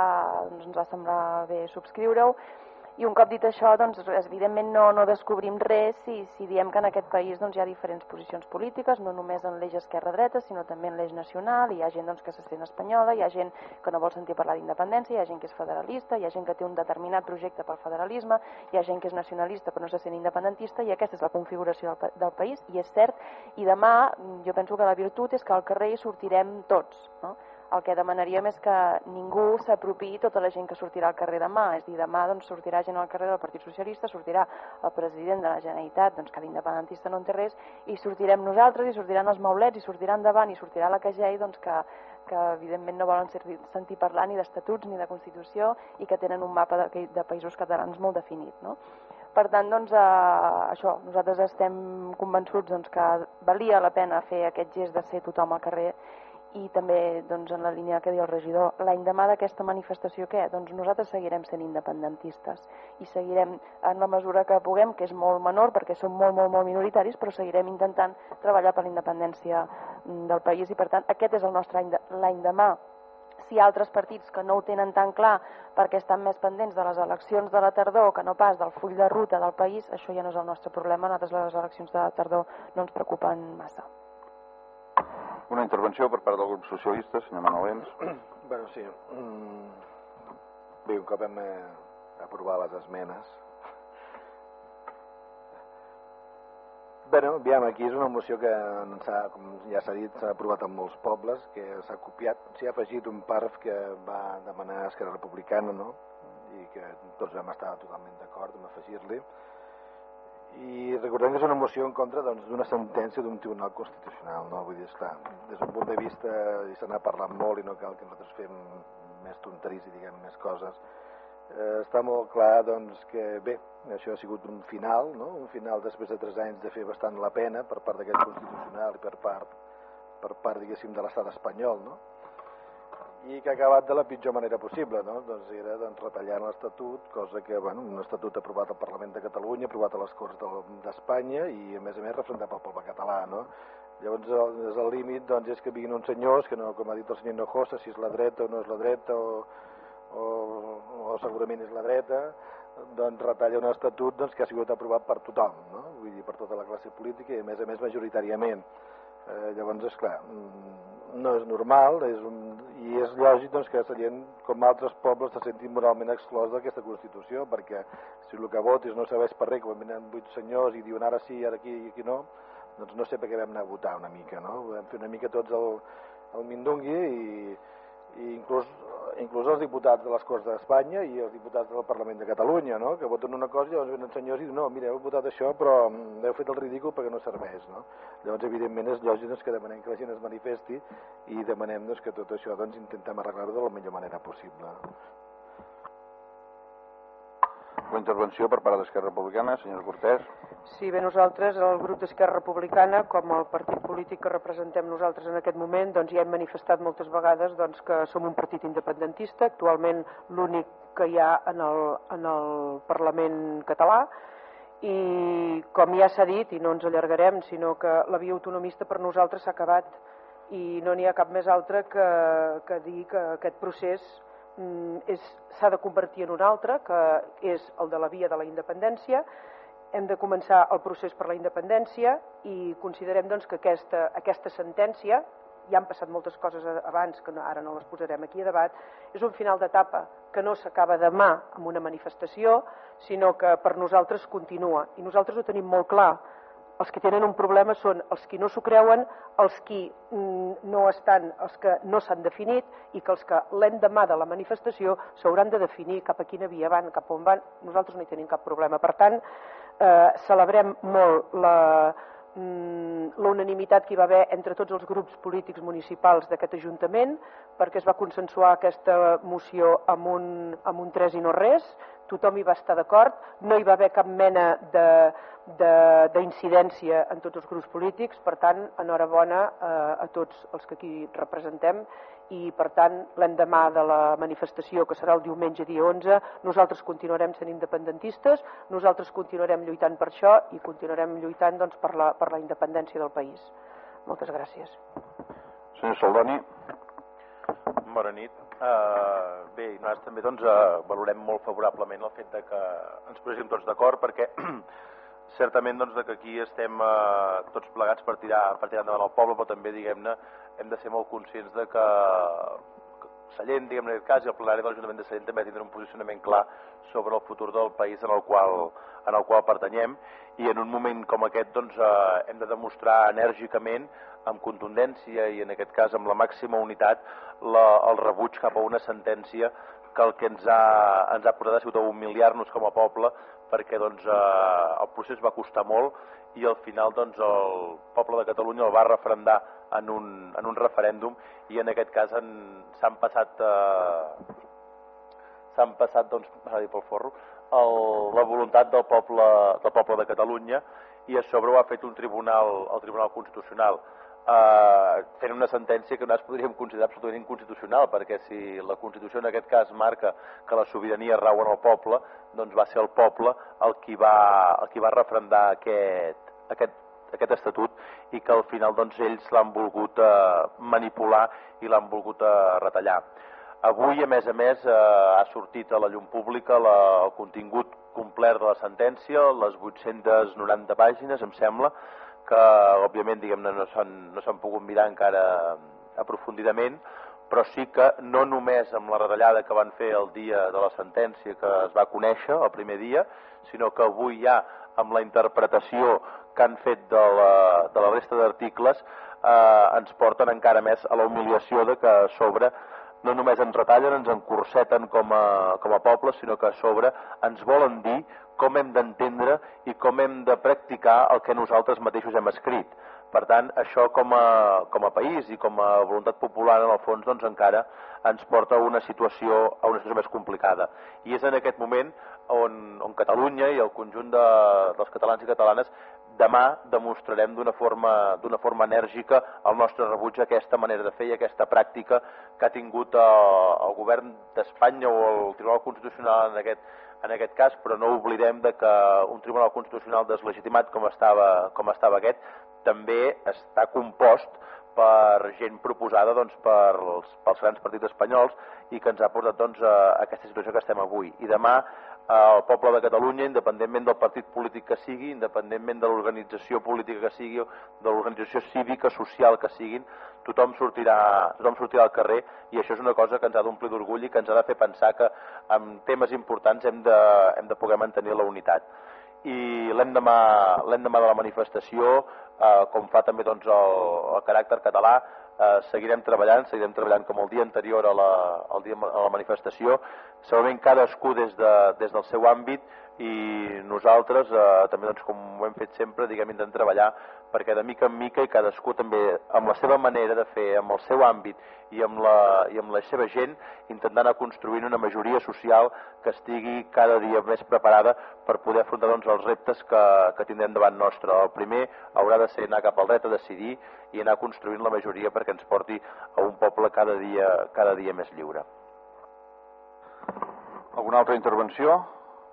[SPEAKER 5] doncs, ens va semblar bé subscriure-ho i un cop dit això, doncs, evidentment no, no descobrim res si, si diem que en aquest país doncs, hi ha diferents posicions polítiques, no només en l'eix esquerra-dreta, sinó també en l'eix nacional, hi ha gent doncs, que se sent espanyola, hi ha gent que no vol sentir parlar d'independència, hi ha gent que és federalista, hi ha gent que té un determinat projecte pel federalisme, hi ha gent que és nacionalista però no se sent independentista, i aquesta és la configuració del, del país, i és cert, i demà jo penso que la virtut és que al carrer hi sortirem tots, no? El que demanaríem és que ningú s'apropiï tota la gent que sortirà al carrer demà, és a dir, demà doncs, sortirà gent al carrer del Partit Socialista, sortirà el president de la Generalitat, doncs, que l'independentista no en té res, i sortirem nosaltres, i sortiran els maulets, i sortirà endavant, i sortirà la CAGEI, doncs, que, que evidentment no volen sentir parlar ni d'estatuts ni de Constitució i que tenen un mapa de, de països catalans molt definit. No? Per tant, doncs, eh, això, nosaltres estem convençuts doncs, que valia la pena fer aquest gest de ser tothom al carrer i també doncs, en la línia que diu el regidor, l'any demà d'aquesta manifestació què? Doncs nosaltres seguirem sent independentistes i seguirem en la mesura que puguem, que és molt menor perquè som molt, molt, molt minoritaris, però seguirem intentant treballar per la independència mm, del país i per tant aquest és el nostre any l'any demà si altres partits que no ho tenen tan clar perquè estan més pendents de les eleccions de la tardor que no pas del full de ruta del país, això ja no és el nostre problema, nosaltres les eleccions de la tardor no ens preocupen massa.
[SPEAKER 2] Una intervenció per part del grup socialista, senyor Manolens.
[SPEAKER 6] bueno, sí. Mm. Bé, un cop hem eh, aprovat les esmenes. Bueno, aviam, aquí és una moció que, com ja s'ha dit, s'ha aprovat en molts pobles, que s'ha copiat, s'hi ha afegit un parf que va demanar Esquerra Republicana, no?, i que tots vam estar totalment d'acord en afegir-li i recordem que és una moció en contra doncs, d'una doncs, sentència d'un tribunal constitucional, no? Vull dir, esclar, des d'un punt de vista, i se n'ha parlat molt i no cal que nosaltres fem més tonteries i diguem més coses, eh, està molt clar doncs, que bé, això ha sigut un final, no? un final després de tres anys de fer bastant la pena per part d'aquest constitucional i per part, per part diguéssim, de l'estat espanyol, no? I que ha acabat de la pitjor manera possible, no? Doncs era doncs, retallant l'Estatut, cosa que, bueno, un Estatut aprovat al Parlament de Catalunya, aprovat a les Corts d'Espanya i, a més a més, refrendat pel poble català, no? Llavors, el, des del límit, doncs, és que vinguin uns senyors, que no, com ha dit el senyor Hinojosa, si és la dreta o no és la dreta, o, o, o segurament és la dreta, doncs retalla un estatut doncs, que ha sigut aprovat per tothom, no? vull dir, per tota la classe política i a més a més majoritàriament. Eh, llavors, és clar, mm, no és normal és un, i és lògic doncs, que gent, com altres pobles, se sentin moralment exclòs d'aquesta Constitució, perquè si el que votis no serveix per res, quan venen vuit senyors i diuen ara sí, ara aquí i aquí no, doncs no sé per què vam anar a votar una mica, no? Vam fer una mica tots el, el mindungui i, i inclús, inclús els diputats de les Corts d'Espanya i els diputats del Parlament de Catalunya, no? que voten una cosa i llavors venen senyors i diuen no, mira, heu votat això però mm, heu fet el ridícul perquè no serveix. No? Llavors, evidentment, és lògic doncs, que demanem que la gent es manifesti i demanem doncs, que tot això doncs, intentem arreglar-ho de la millor manera possible.
[SPEAKER 2] La intervenció per part d'Esquerra Republicana, senyor Cortés.
[SPEAKER 8] Sí, bé, nosaltres, el grup d'Esquerra Republicana, com el partit polític que representem nosaltres en aquest moment, doncs ja hem manifestat moltes vegades doncs, que som un partit independentista, actualment l'únic que hi ha en el, en el Parlament català, i com ja s'ha dit, i no ens allargarem, sinó que la via autonomista per nosaltres s'ha acabat. I no n'hi ha cap més altre que, que dir que aquest procés s'ha de convertir en un altre, que és el de la via de la independència. Hem de començar el procés per la independència i considerem doncs, que aquesta, aquesta sentència, ja han passat moltes coses abans, que no, ara no les posarem aquí a debat, és un final d'etapa que no s'acaba demà amb una manifestació, sinó que per nosaltres continua. I nosaltres ho tenim molt clar els que tenen un problema són els qui no s'ho creuen, els qui mm, no estan, els que no s'han definit i que els que l'endemà de la manifestació s'hauran de definir cap a quina via van, cap on van. Nosaltres no hi tenim cap problema. Per tant, eh, celebrem molt la, mm, la unanimitat que hi va haver entre tots els grups polítics municipals d'aquest Ajuntament perquè es va consensuar aquesta moció amb un, amb un 3 i no res, tothom hi va estar d'acord, no hi va haver cap mena de, d'incidència en tots els grups polítics, per tant, enhorabona eh, a tots els que aquí representem i, per tant, l'endemà de la manifestació, que serà el diumenge dia 11, nosaltres continuarem sent independentistes, nosaltres continuarem lluitant per això i continuarem lluitant doncs, per, la, per la independència del país. Moltes gràcies.
[SPEAKER 2] Senyor Saldoni.
[SPEAKER 9] Bona nit. Uh, bé, nosaltres també doncs, uh, valorem molt favorablement el fet de que ens poséssim tots d'acord perquè certament doncs, que aquí estem eh, tots plegats per tirar, per tirar endavant el poble, però també diguem-ne hem de ser molt conscients de que Sallent, diguem-ne en aquest cas, i el plenari de l'Ajuntament de Sallent també tindrà un posicionament clar sobre el futur del país en el qual, en el qual pertanyem. I en un moment com aquest doncs, eh, hem de demostrar enèrgicament amb contundència i en aquest cas amb la màxima unitat la, el rebuig cap a una sentència que el que ens ha, ens ha portat ha sigut a humiliar-nos com a poble perquè doncs, eh, el procés va costar molt i al final doncs, el poble de Catalunya el va referendar en un, en un referèndum i en aquest cas s'han passat eh, s'han passat doncs, pel forro el, la voluntat del poble, del poble de Catalunya i a sobre ho ha fet un tribunal, el Tribunal Constitucional eh, fent una sentència que nosaltres podríem considerar absolutament inconstitucional, perquè si la Constitució en aquest cas marca que la sobirania rau en el poble, doncs va ser el poble el qui va, el qui va referendar aquest, aquest, aquest estatut i que al final doncs, ells l'han volgut eh, manipular i l'han volgut eh, retallar. Avui, a més a més, eh, ha sortit a la llum pública la, el contingut complet de la sentència, les 890 pàgines, em sembla, que òbviament diguem-ne no s'han no pogut mirar encara aprofundidament, però sí que no només amb la retallada que van fer el dia de la sentència que es va conèixer, el primer dia, sinó que avui ja amb la interpretació que han fet de la, de la resta d'articles eh, ens porten encara més a la humiliació de que a sobre no només ens retallen, ens encurseten com a, com a poble, sinó que a sobre ens volen dir com hem d'entendre i com hem de practicar el que nosaltres mateixos hem escrit. Per tant, això com a, com a país i com a voluntat popular, en el fons, doncs encara ens porta a una situació, a una situació més complicada. I és en aquest moment on, on Catalunya i el conjunt de, dels catalans i catalanes demà demostrarem d'una forma, forma enèrgica el nostre rebuig a aquesta manera de fer i aquesta pràctica que ha tingut el, el govern d'Espanya o el Tribunal Constitucional en aquest, en aquest cas, però no oblidem de que un Tribunal Constitucional deslegitimat com estava, com estava aquest també està compost per gent proposada doncs, pels, pels grans partits espanyols i que ens ha portat doncs, a aquesta situació que estem avui. I demà el poble de Catalunya, independentment del partit polític que sigui, independentment de l'organització política que sigui, de l'organització cívica, social que siguin, tothom sortirà, tothom sortirà al carrer i això és una cosa que ens ha d'omplir d'orgull i que ens ha de fer pensar que en temes importants hem de, hem de poder mantenir la unitat. I l'endemà de la manifestació, eh, com fa també doncs, el, el caràcter català, eh, seguirem treballant, seguirem treballant com el dia anterior a la, al dia, a la manifestació, segurament cadascú des, de, des del seu àmbit i nosaltres eh, també doncs, com ho hem fet sempre diguem intentem treballar perquè de mica en mica i cadascú també amb la seva manera de fer, amb el seu àmbit i amb la, i amb la seva gent intentant anar construint una majoria social que estigui cada dia més preparada per poder afrontar doncs, els reptes que, que tindrem davant nostre. El primer haurà de ser anar cap al dret a decidir i anar construint la majoria perquè ens porti a un poble cada dia, cada dia més lliure.
[SPEAKER 2] Alguna altra intervenció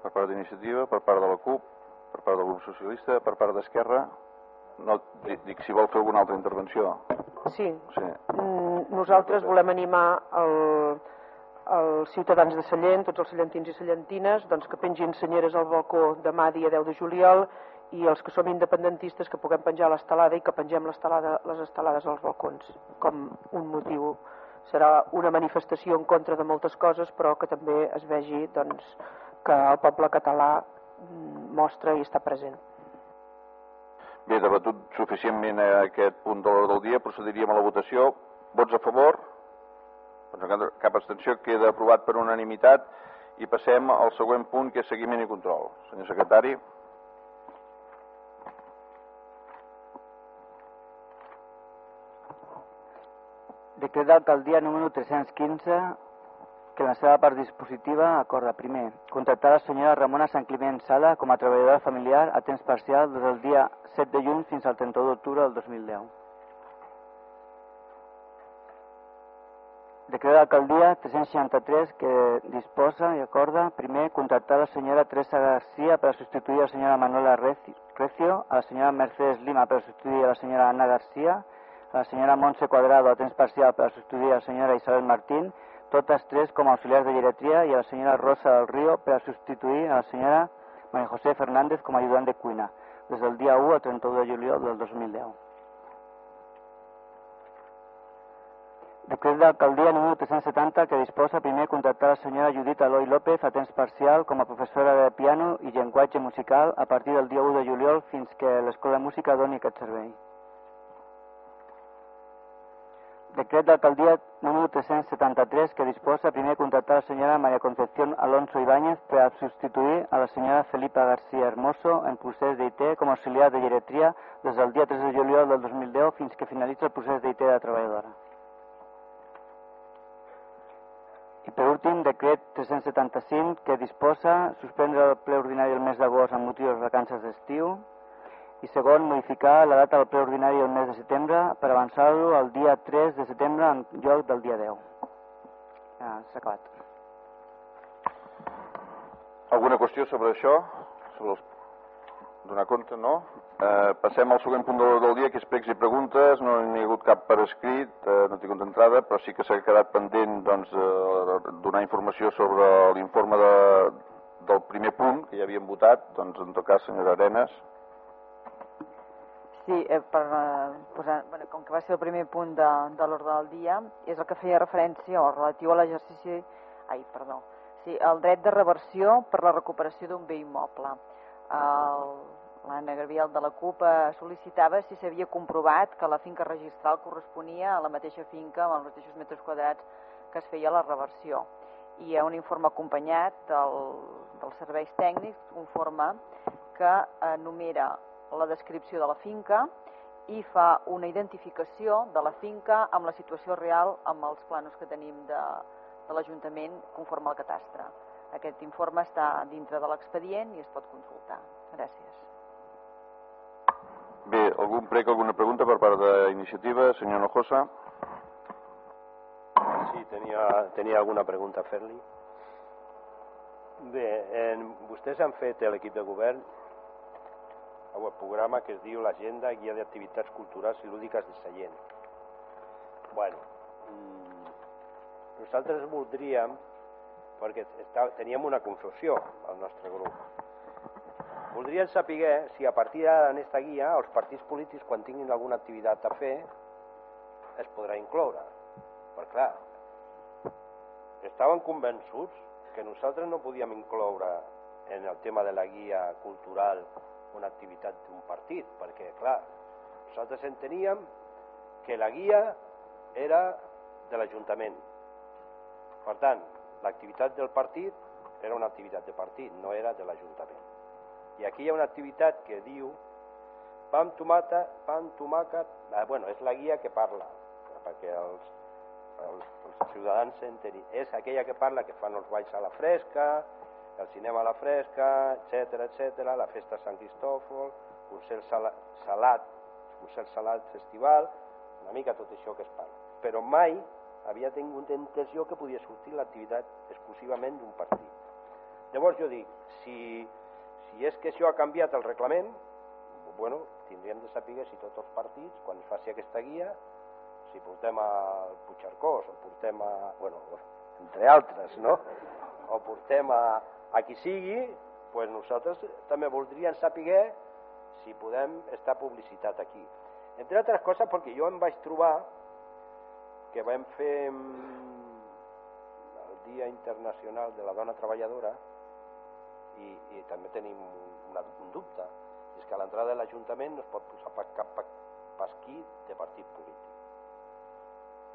[SPEAKER 2] per part d'iniciativa, per part de la CUP? per part del grup socialista, per part d'Esquerra. No, dic, si vol fer alguna altra intervenció.
[SPEAKER 8] Sí.
[SPEAKER 2] sí.
[SPEAKER 8] Mm, nosaltres volem animar el, els ciutadans de Sallent, tots els sallentins i sallentines, doncs que pengin senyeres al balcó demà dia 10 de juliol i els que som independentistes que puguem penjar l'estelada i que pengem les estelades als balcons com un motiu serà una manifestació en contra de moltes coses però que també es vegi doncs, que el poble català mm, mostra i està present.
[SPEAKER 2] Bé, debatut suficientment aquest punt de l'hora del dia, procediríem a la votació. Vots a favor? Doncs cap abstenció queda aprovat per unanimitat i passem al següent punt que és seguiment i control. Senyor secretari.
[SPEAKER 1] Decret d'alcaldia número 315 que la seva part dispositiva acorda primer contractar la senyora Ramona Sant Climent Sala com a treballadora familiar a temps parcial des del dia 7 de juny fins al 31 d'octubre del 2010. Decret d'alcaldia 363 que disposa i acorda primer contractar la senyora Teresa García per a substituir a la senyora Manuela Recio, a la senyora Mercedes Lima per a substituir a la senyora Ana García, la senyora Montse Cuadrado a temps parcial per a substituir a la senyora Isabel Martín, totes tres com a auxiliars de geriatria, i a la senyora Rosa del Río per a substituir a la senyora María José Fernández com a ajudant de cuina, des del dia 1 al 31 de juliol del 2010. Decret d'alcaldia número 370 que disposa primer contractar la senyora Judit Eloi López a temps parcial com a professora de piano i llenguatge musical a partir del dia 1 de juliol fins que l'Escola de Música doni aquest servei. Decret d'alcaldia número 373 que disposa primer contractar la senyora María Concepción Alonso Ibáñez per a substituir a la senyora Felipa García Hermoso en procés d'IT com a auxiliar de lleretria des del dia 3 de juliol del 2010 fins que finalitza el procés d'IT de la treballadora. I per últim, decret 375 que disposa suspendre el ple ordinari el mes d'agost amb motiu de les vacances d'estiu i segon, modificar la data del ple ordinari del mes de setembre per avançar-lo al dia 3 de setembre en lloc del dia 10. Ja, s'ha acabat.
[SPEAKER 2] Alguna qüestió sobre això? Sobre els... Donar compte, no? Eh, passem al següent punt del, del dia, que és pregs i preguntes. No n'hi ha hagut cap per escrit, eh, no he tingut entrada, però sí que s'ha quedat pendent doncs, eh, donar informació sobre l'informe de, del primer punt, que ja havíem votat. Doncs, en tot cas, senyora Arenas,
[SPEAKER 10] Sí, eh, per eh, posar, bueno, com que va ser el primer punt de, de l'ordre del dia, és el que feia referència o relatiu a l'exercici... Ai, perdó. Sí, el dret de reversió per la recuperació d'un bé immoble. L'Anna Gabriel de la CUP eh, sol·licitava si s'havia comprovat que la finca registral corresponia a la mateixa finca amb els mateixos metres quadrats que es feia la reversió. Hi ha un informe acompanyat del, dels serveis tècnics, un informe que enumera la descripció de la finca i fa una identificació de la finca amb la situació real amb els planos que tenim de, de l'Ajuntament conforme al catastre. Aquest informe està dintre de l'expedient i es pot consultar. Gràcies.
[SPEAKER 2] Bé, algun prec, alguna pregunta per part d'iniciativa? Senyor Nojosa.
[SPEAKER 4] Sí, tenia, tenia alguna pregunta a fer-li. Bé, en, vostès han fet l'equip de govern el programa que es diu l'Agenda Guia d'Activitats Culturals i Lúdiques de Sallent. Bueno, mmm, nosaltres voldríem, perquè està, teníem una confusió al nostre grup, voldríem saber si a partir d'ara en aquesta guia els partits polítics quan tinguin alguna activitat a fer es podrà incloure. Perquè clar, estaven convençuts que nosaltres no podíem incloure en el tema de la guia cultural una activitat d'un partit, perquè, clar, nosaltres enteníem que la guia era de l'Ajuntament. Per tant, l'activitat del partit era una activitat de partit, no era de l'Ajuntament. I aquí hi ha una activitat que diu pam, tomata, pam, tomàquet... Ah, bueno, és la guia que parla, perquè els, els, els ciutadans s'entenin. És aquella que parla que fan els balls a la fresca, el cinema a la fresca, etc etc, la festa Sant Cristòfol, concert salat, concert salat festival, una mica tot això que es parla. Però mai havia tingut intenció que podia sortir l'activitat exclusivament d'un partit. Llavors jo dic, si, si és que això ha canviat el reglament, bueno, tindríem de saber si tots els partits, quan es faci aquesta guia, si portem al Puigcercós o portem a... Bueno, entre altres, no? O portem a, a qui sigui, pues nosaltres també voldríem saber si podem estar publicitat aquí. Entre altres coses perquè jo em vaig trobar que vam fer mm, el Dia Internacional de la Dona Treballadora i, i també tenim una, un dubte, és que a l'entrada de l'Ajuntament no es pot posar cap pasquí de partit polític.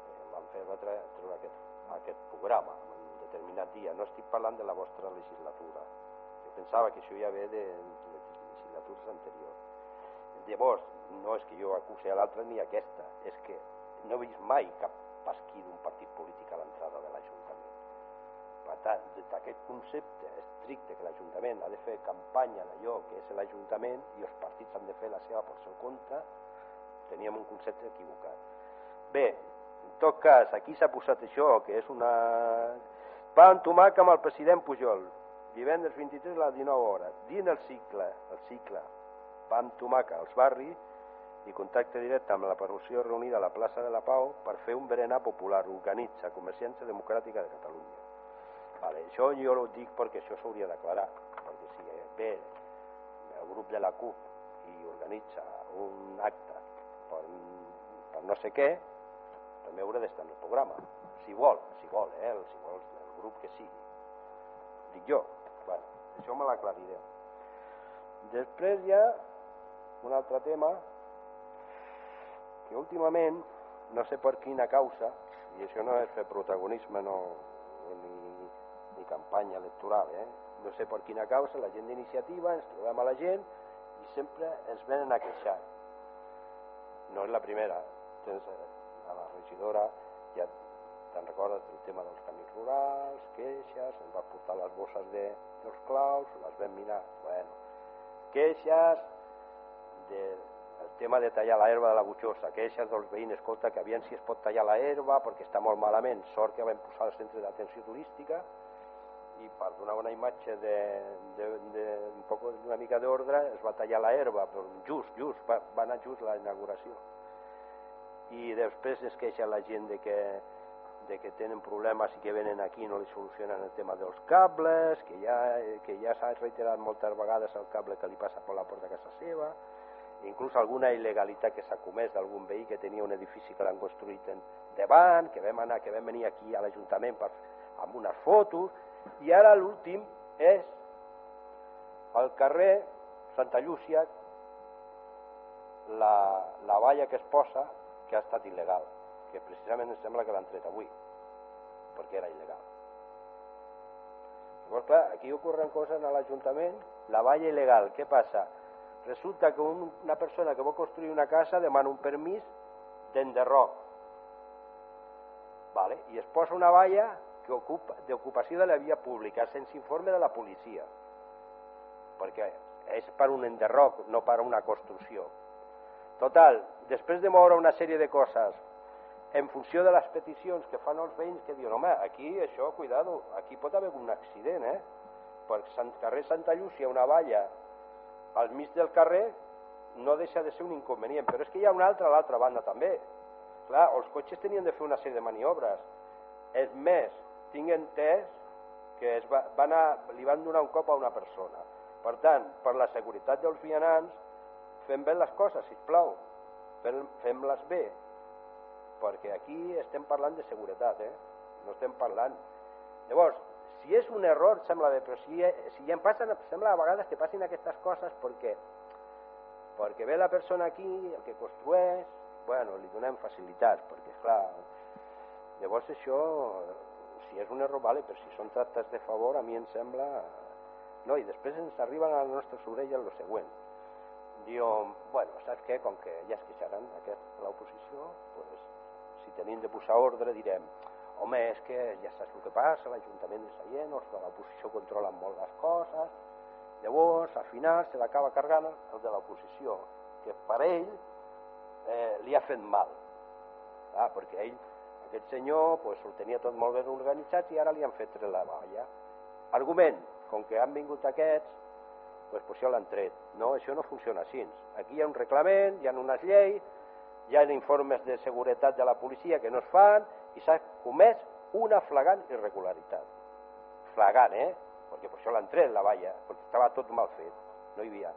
[SPEAKER 4] Eh, vam fer va treure aquest, aquest programa determinat dia. No estic parlant de la vostra legislatura. Jo pensava que això ja ve de, legislatures anteriors. Llavors, no és que jo acusi a l'altre ni aquesta, és que no he vist mai cap pasquí d'un partit polític a l'entrada de l'Ajuntament. Per tant, des d'aquest concepte estricte que l'Ajuntament ha de fer campanya d'allò que és l'Ajuntament i els partits han de fer la seva per seu compte, teníem un concepte equivocat. Bé, en tot cas, aquí s'ha posat això, que és una... Pa en amb el president Pujol, divendres 23 a les 19 hores, dins el cicle, el cicle, pa amb tomaca als barris i contacte directe amb la parroció reunida a la plaça de la Pau per fer un berenar popular, organitza Comerciència Democràtica de Catalunya. Vale, això jo ho dic perquè això s'hauria d'aclarar, perquè si ve el grup de la CUP i organitza un acte per, per no sé què, també haurà d'estar en el programa, si vol, si vol, eh, si vol grup que sigui. Dic jo, bueno, això me l'aclariré. Després ja un altre tema que últimament, no sé per quina causa, i això no és fer protagonisme no, ni, ni campanya electoral, eh? no sé per quina causa, la gent d'iniciativa, ens trobem a la gent i sempre ens venen a queixar. No és la primera, tens eh, a la regidora, ja te'n recordes del tema dels camins rurals, queixes, ens va portar les bosses de, dels claus, les vam mirar, bueno, queixes, del tema de tallar la herba de la butxosa, queixes dels veïns, escolta, que aviam si es pot tallar la herba perquè està molt malament, sort que vam posar el centre d'atenció turística i per donar una imatge de, de, de un poc una mica d'ordre es va tallar la herba, però just, just, va, va anar just la inauguració. I després es queixa la gent de que, de que tenen problemes i que venen aquí no li solucionen el tema dels cables, que ja, que ja s'ha reiterat moltes vegades el cable que li passa per la porta de casa seva, inclús alguna il·legalitat que s'ha comès d'algun veí que tenia un edifici que l'han construït en davant, que vam anar, que vam venir aquí a l'Ajuntament per, amb unes fotos, i ara l'últim és al carrer Santa Llúcia la, la valla que es posa que ha estat il·legal, que precisament em sembla que l'han tret avui, perquè era il·legal. Llavors, clar, aquí ocorren coses a l'Ajuntament, la valla il·legal, què passa? Resulta que un, una persona que vol construir una casa demana un permís d'enderroc. Vale? I es posa una valla que ocupa d'ocupació de la via pública sense informe de la policia. Perquè és per un enderroc, no per una construcció. Total, després de moure una sèrie de coses en funció de les peticions que fan els veïns que diuen, home, aquí això, cuidado, aquí pot haver un accident, eh? Per carrer Santa Llúcia, una valla al mig del carrer no deixa de ser un inconvenient, però és que hi ha una altra a l'altra banda també. Clar, els cotxes tenien de fer una sèrie de maniobres. És més, tinc entès que es va, van a, li van donar un cop a una persona. Per tant, per la seguretat dels vianants, fem bé les coses, si plau. Fem-les bé, perquè aquí estem parlant de seguretat, eh? no estem parlant... Llavors, si és un error, sembla bé, però si, si ja em passen, sembla a vegades que passin aquestes coses perquè, perquè ve la persona aquí, el que construeix, bueno, li donem facilitats, perquè, clar, llavors això, si és un error, vale, però si són tractes de favor, a mi em sembla... No, i després ens arriben a les nostres orelles el següent. Diu, bueno, saps què? Com que ja es queixaran aquest, l'oposició, pues, si tenim de posar ordre, direm, home, és que ja saps el que passa, l'Ajuntament és seient, els de l'oposició controlen molt les coses, llavors, al final, se l'acaba cargant el de l'oposició, que per ell eh, li ha fet mal, ah, perquè ell, aquest senyor, pues, ho tenia tot molt ben organitzat i ara li han fet la valla. Argument, com que han vingut aquests, pues, pues això l'han tret. No, això no funciona així. Aquí hi ha un reglament, hi ha unes lleis, hi ha informes de seguretat de la policia que no es fan i s'ha comès una flagant irregularitat. Flagant, eh? Perquè per això l'han tret la valla, perquè estava tot mal fet. No hi havia...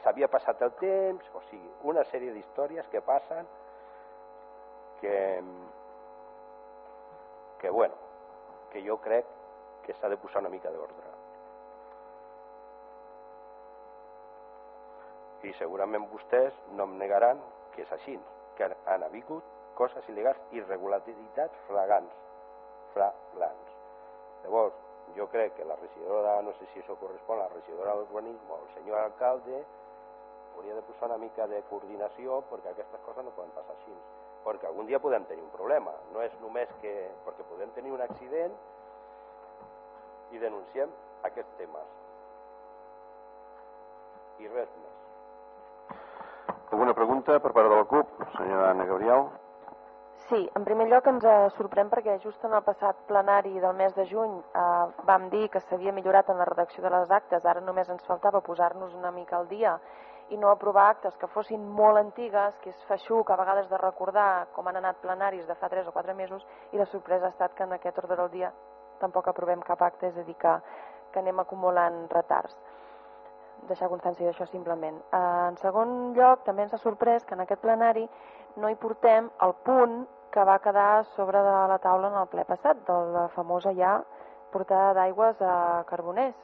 [SPEAKER 4] S'havia passat el temps, o sigui, una sèrie d'històries que passen que, que bueno, que jo crec que s'ha de posar una mica d'ordre. I segurament vostès no em negaran que és així, que han hagut coses il·legals, irregularitats flagants, flagants. Llavors, jo crec que la regidora, no sé si això correspon la regidora d'urbanisme o el senyor alcalde, hauria de posar una mica de coordinació perquè aquestes coses no poden passar així. Perquè algun dia podem tenir un problema. No és només que... perquè podem tenir un accident i denunciem aquests temes. I res més.
[SPEAKER 2] Alguna pregunta per part de la CUP? Senyora Anna Gabriel.
[SPEAKER 5] Sí, en primer lloc ens eh, sorprèn perquè just en el passat plenari del mes de juny eh, vam dir que s'havia millorat en la redacció de les actes, ara només ens faltava posar-nos una mica al dia i no aprovar actes que fossin molt antigues, que és feixuc a vegades de recordar com han anat plenaris de fa 3 o 4 mesos i la sorpresa ha estat que en aquest ordre del dia tampoc aprovem cap acte, és a dir, que, que anem acumulant retards deixar constància d'això simplement. En segon lloc, també ens ha sorprès que en aquest plenari no hi portem el punt que va quedar sobre de la taula en el ple passat, de la famosa ja portada d'aigües a Carboners.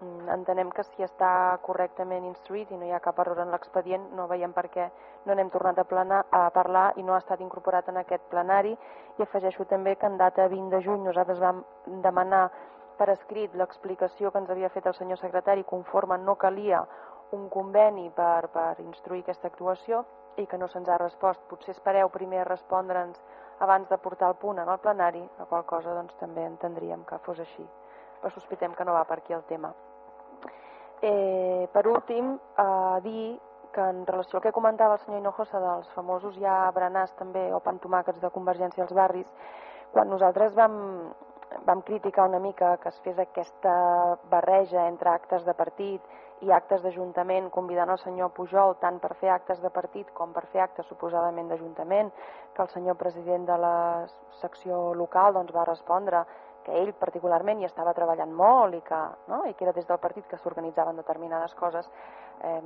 [SPEAKER 5] Mm, entenem que si està correctament instruït i no hi ha cap error en l'expedient, no veiem per què no n'hem tornat a, plana, a parlar i no ha estat incorporat en aquest plenari. I afegeixo també que en data 20 de juny nosaltres vam demanar per escrit l'explicació que ens havia fet el senyor secretari conforme no calia un conveni per, per instruir aquesta actuació i que no se'ns ha respost. Potser espereu primer a respondre'ns abans de portar el punt en el plenari, la qual cosa doncs, també entendríem que fos així. Però sospitem que no va per aquí el tema. Eh, per últim, eh, dir que en relació al que comentava el senyor Hinojosa dels famosos ja berenars també o pantomàquets de Convergència als barris, quan nosaltres vam, vam criticar una mica que es fes aquesta barreja entre actes de partit i actes d'Ajuntament convidant el senyor Pujol tant per fer actes de partit com per fer actes suposadament d'Ajuntament, que el senyor president de la secció local doncs, va respondre que ell particularment hi estava treballant molt i que, no? I que era des del partit que s'organitzaven determinades coses, eh,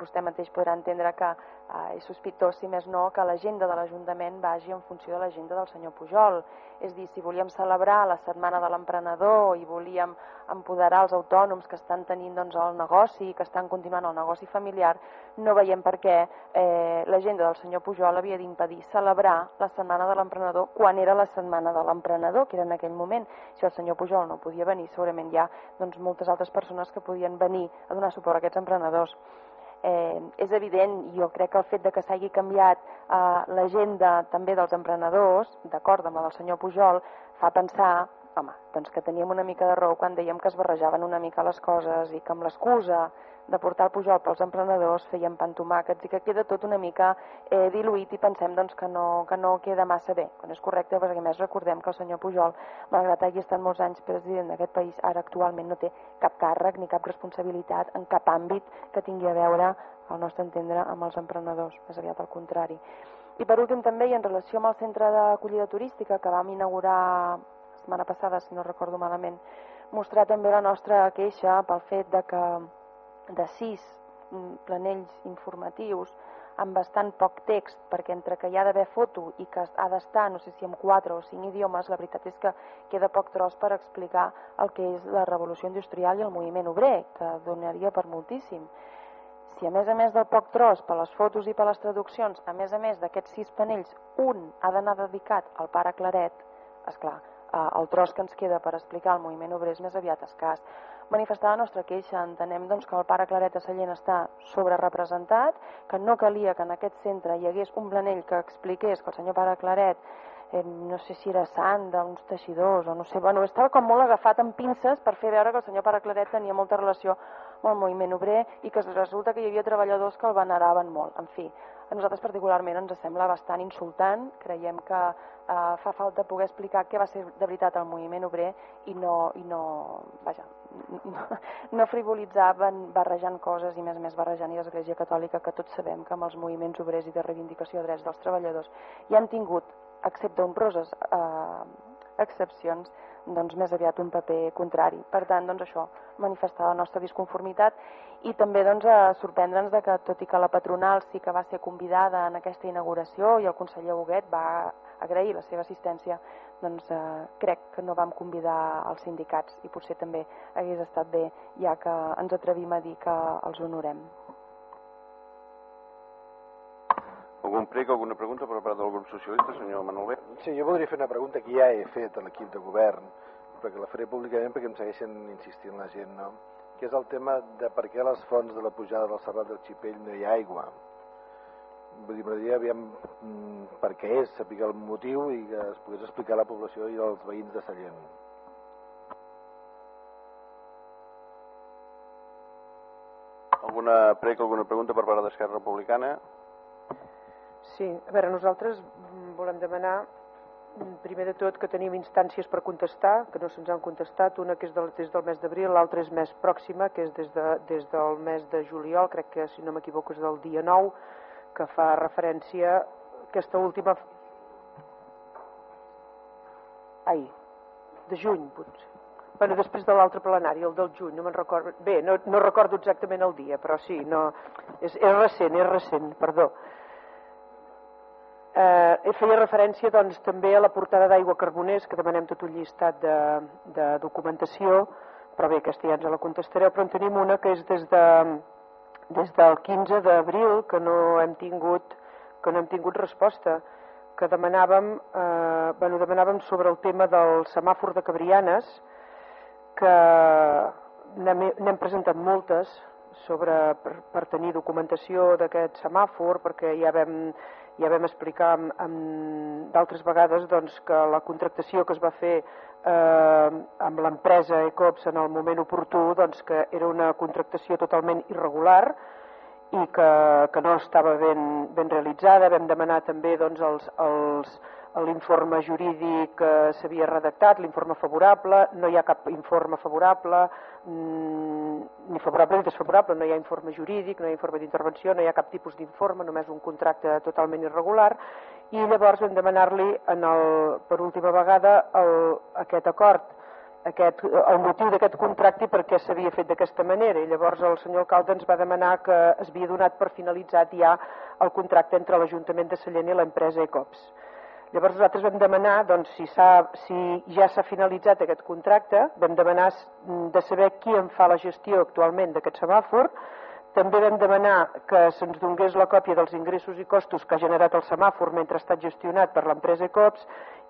[SPEAKER 5] vostè mateix podrà entendre que eh, és sospitós, si més no, que l'agenda de l'Ajuntament vagi en funció de l'agenda del senyor Pujol. És dir, si volíem celebrar la setmana de l'emprenedor i volíem empoderar els autònoms que estan tenint doncs, el negoci, que estan continuant el negoci familiar, no veiem per què eh, l'agenda del senyor Pujol havia d'impedir celebrar la setmana de l'emprenedor quan era la setmana de l'emprenedor, que era en aquell moment. Si el senyor Pujol no podia venir, segurament hi ha doncs, moltes altres persones que podien venir a donar suport a aquests emprenedors eh, és evident, jo crec que el fet de que s'hagi canviat eh, l'agenda també dels emprenedors, d'acord amb el senyor Pujol, fa pensar home, doncs que teníem una mica de raó quan dèiem que es barrejaven una mica les coses i que amb l'excusa de portar el Pujol pels emprenedors feien pantomàquets i que queda tot una mica eh, diluït i pensem doncs, que, no, que no queda massa bé, quan és correcte perquè més recordem que el senyor Pujol, malgrat hagi estat molts anys president d'aquest país, ara actualment no té cap càrrec ni cap responsabilitat en cap àmbit que tingui a veure, al nostre entendre, amb els emprenedors, més aviat al contrari. I per últim també, i en relació amb el centre d'acollida turística que vam inaugurar setmana passada, si no recordo malament, mostrar també la nostra queixa pel fet de que de sis mm, planells informatius amb bastant poc text, perquè entre que hi ha d'haver foto i que ha d'estar, no sé si en quatre o cinc idiomes, la veritat és que queda poc tros per explicar el que és la revolució industrial i el moviment obrer, que donaria per moltíssim. Si a més a més del poc tros per les fotos i per les traduccions, a més a més d'aquests sis panells, un ha d'anar dedicat al pare Claret, és clar, el tros que ens queda per explicar el moviment obrer és més aviat escàs. Manifestar la nostra queixa, entenem doncs, que el pare Claret a Sallent està sobre representat, que no calia que en aquest centre hi hagués un planell que expliqués que el senyor pare Claret eh, no sé si era sant d'uns teixidors o no sé, bueno, estava com molt agafat amb pinces per fer veure que el senyor pare Claret tenia molta relació el moviment obrer i que resulta que hi havia treballadors que el veneraven molt. En fi, a nosaltres particularment ens sembla bastant insultant, creiem que eh, fa falta poder explicar què va ser de veritat el moviment obrer i no, i no, vaja, no, no frivolitzar barrejant coses i més més barrejant i l'Església Catòlica que tots sabem que amb els moviments obrers i de reivindicació de drets dels treballadors ja han tingut, excepte honroses eh, excepcions, doncs més aviat un paper contrari. Per tant, doncs això, manifestar la nostra disconformitat i també doncs, a sorprendre'ns de que, tot i que la patronal sí que va ser convidada en aquesta inauguració i el conseller Huguet va agrair la seva assistència, doncs eh, crec que no vam convidar els sindicats i potser també hagués estat bé ja que ens atrevim a dir que els honorem.
[SPEAKER 2] Algun prec, alguna pregunta per part del grup socialista, senyor Manuel
[SPEAKER 6] Sí, jo voldria fer una pregunta que ja he fet a l'equip de govern, perquè la faré públicament perquè em segueixen insistint la gent, no? que és el tema de per què a les fonts de la pujada del Serrat del Xipell no hi ha aigua. Vull dir, m'agradaria aviam mm, per què és, saber el motiu i que es pogués explicar a la població i als veïns de Sallent.
[SPEAKER 2] Alguna prec, alguna pregunta per part d'Esquerra Republicana?
[SPEAKER 8] Sí, a veure, nosaltres volem demanar primer de tot que tenim instàncies per contestar, que no se'ns han contestat, una que és del, des del mes d'abril, l'altra és més pròxima, que és des, de, des del mes de juliol, crec que si no m'equivoco és del dia 9, que fa referència a aquesta última... Ai, de juny, potser. Bueno, després de l'altre plenari, el del juny, no me'n recordo... Bé, no, no recordo exactament el dia, però sí, no... és, és recent, és recent, perdó. Eh, feia referència doncs, també a la portada d'aigua carboners, que demanem tot un llistat de, de documentació, però bé, aquesta ja ens la contestareu, però en tenim una que és des, de, des del 15 d'abril que no hem tingut que no hem tingut resposta, que demanàvem, eh, bueno, demanàvem sobre el tema del semàfor de Cabrianes, que n'hem presentat moltes sobre, per, per tenir documentació d'aquest semàfor, perquè ja vam, ja vam explicar d'altres vegades doncs, que la contractació que es va fer eh, amb l'empresa Ecops en el moment oportú doncs, que era una contractació totalment irregular i que, que no estava ben, ben realitzada. Vam demanar també doncs, els, els, l'informe jurídic que s'havia redactat, l'informe favorable, no hi ha cap informe favorable, mmm, ni favorable ni desfavorable, no hi ha informe jurídic, no hi ha informe d'intervenció, no hi ha cap tipus d'informe, només un contracte totalment irregular, i llavors vam demanar-li per última vegada el, aquest acord aquest, el motiu d'aquest contracte i per què s'havia fet d'aquesta manera. I llavors el senyor alcalde ens va demanar que es havia donat per finalitzat ja el contracte entre l'Ajuntament de Sallent i l'empresa Ecops. Llavors nosaltres vam demanar, doncs, si, si ja s'ha finalitzat aquest contracte, vam demanar de saber qui en fa la gestió actualment d'aquest semàfor, també vam demanar que se'ns donés la còpia dels ingressos i costos que ha generat el semàfor mentre ha estat gestionat per l'empresa ECOPS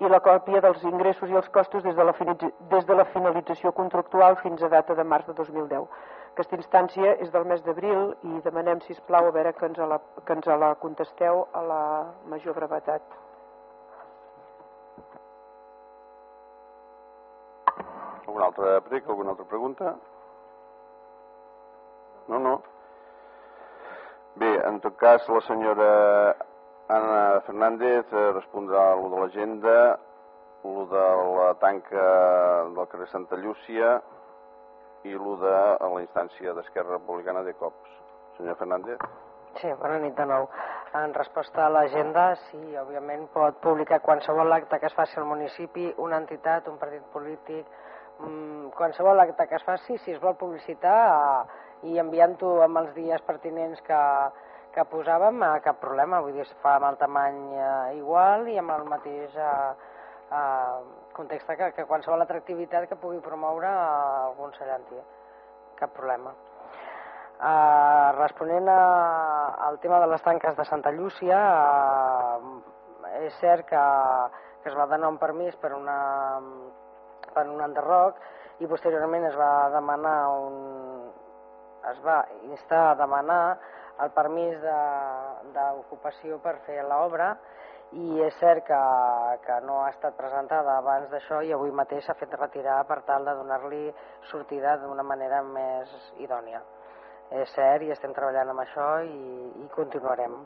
[SPEAKER 8] i la còpia dels ingressos i els costos des de, la, des de la finalització contractual fins a data de març de 2010. Aquesta instància és del mes d'abril i demanem, si us plau, a veure que ens la, que ens la contesteu a la major brevetat.
[SPEAKER 2] Alguna altra prec, alguna altra pregunta? No, no. Bé, en tot cas, la senyora Anna Fernández eh, respondrà a lo de l'agenda, lo de la tanca del carrer Santa Llúcia i lo de la instància d'Esquerra Republicana de COPS. Senyor Fernández.
[SPEAKER 3] Sí, bona nit de nou. En resposta a l'agenda, sí, òbviament pot publicar qualsevol acte que es faci al municipi, una entitat, un partit polític, mm, qualsevol acte que es faci, si es vol publicitar eh, i enviant-ho amb els dies pertinents que, que posàvem, eh, cap problema, vull dir, es fa amb el tamany eh, igual i amb el mateix eh, eh, context que, que qualsevol atractivitat que pugui promoure eh, algun cellantí, cap problema. Eh, responent a, al tema de les tanques de Santa Llúcia, eh, és cert que, que es va donar un permís per una per un enderroc i posteriorment es va demanar un es va instar a demanar el permís d'ocupació per fer l'obra i és cert que, que no ha estat presentada abans d'això i avui mateix s'ha fet retirar per tal de donar-li sortida d'una manera més idònia. és cert i estem treballant amb això i, i continuarem.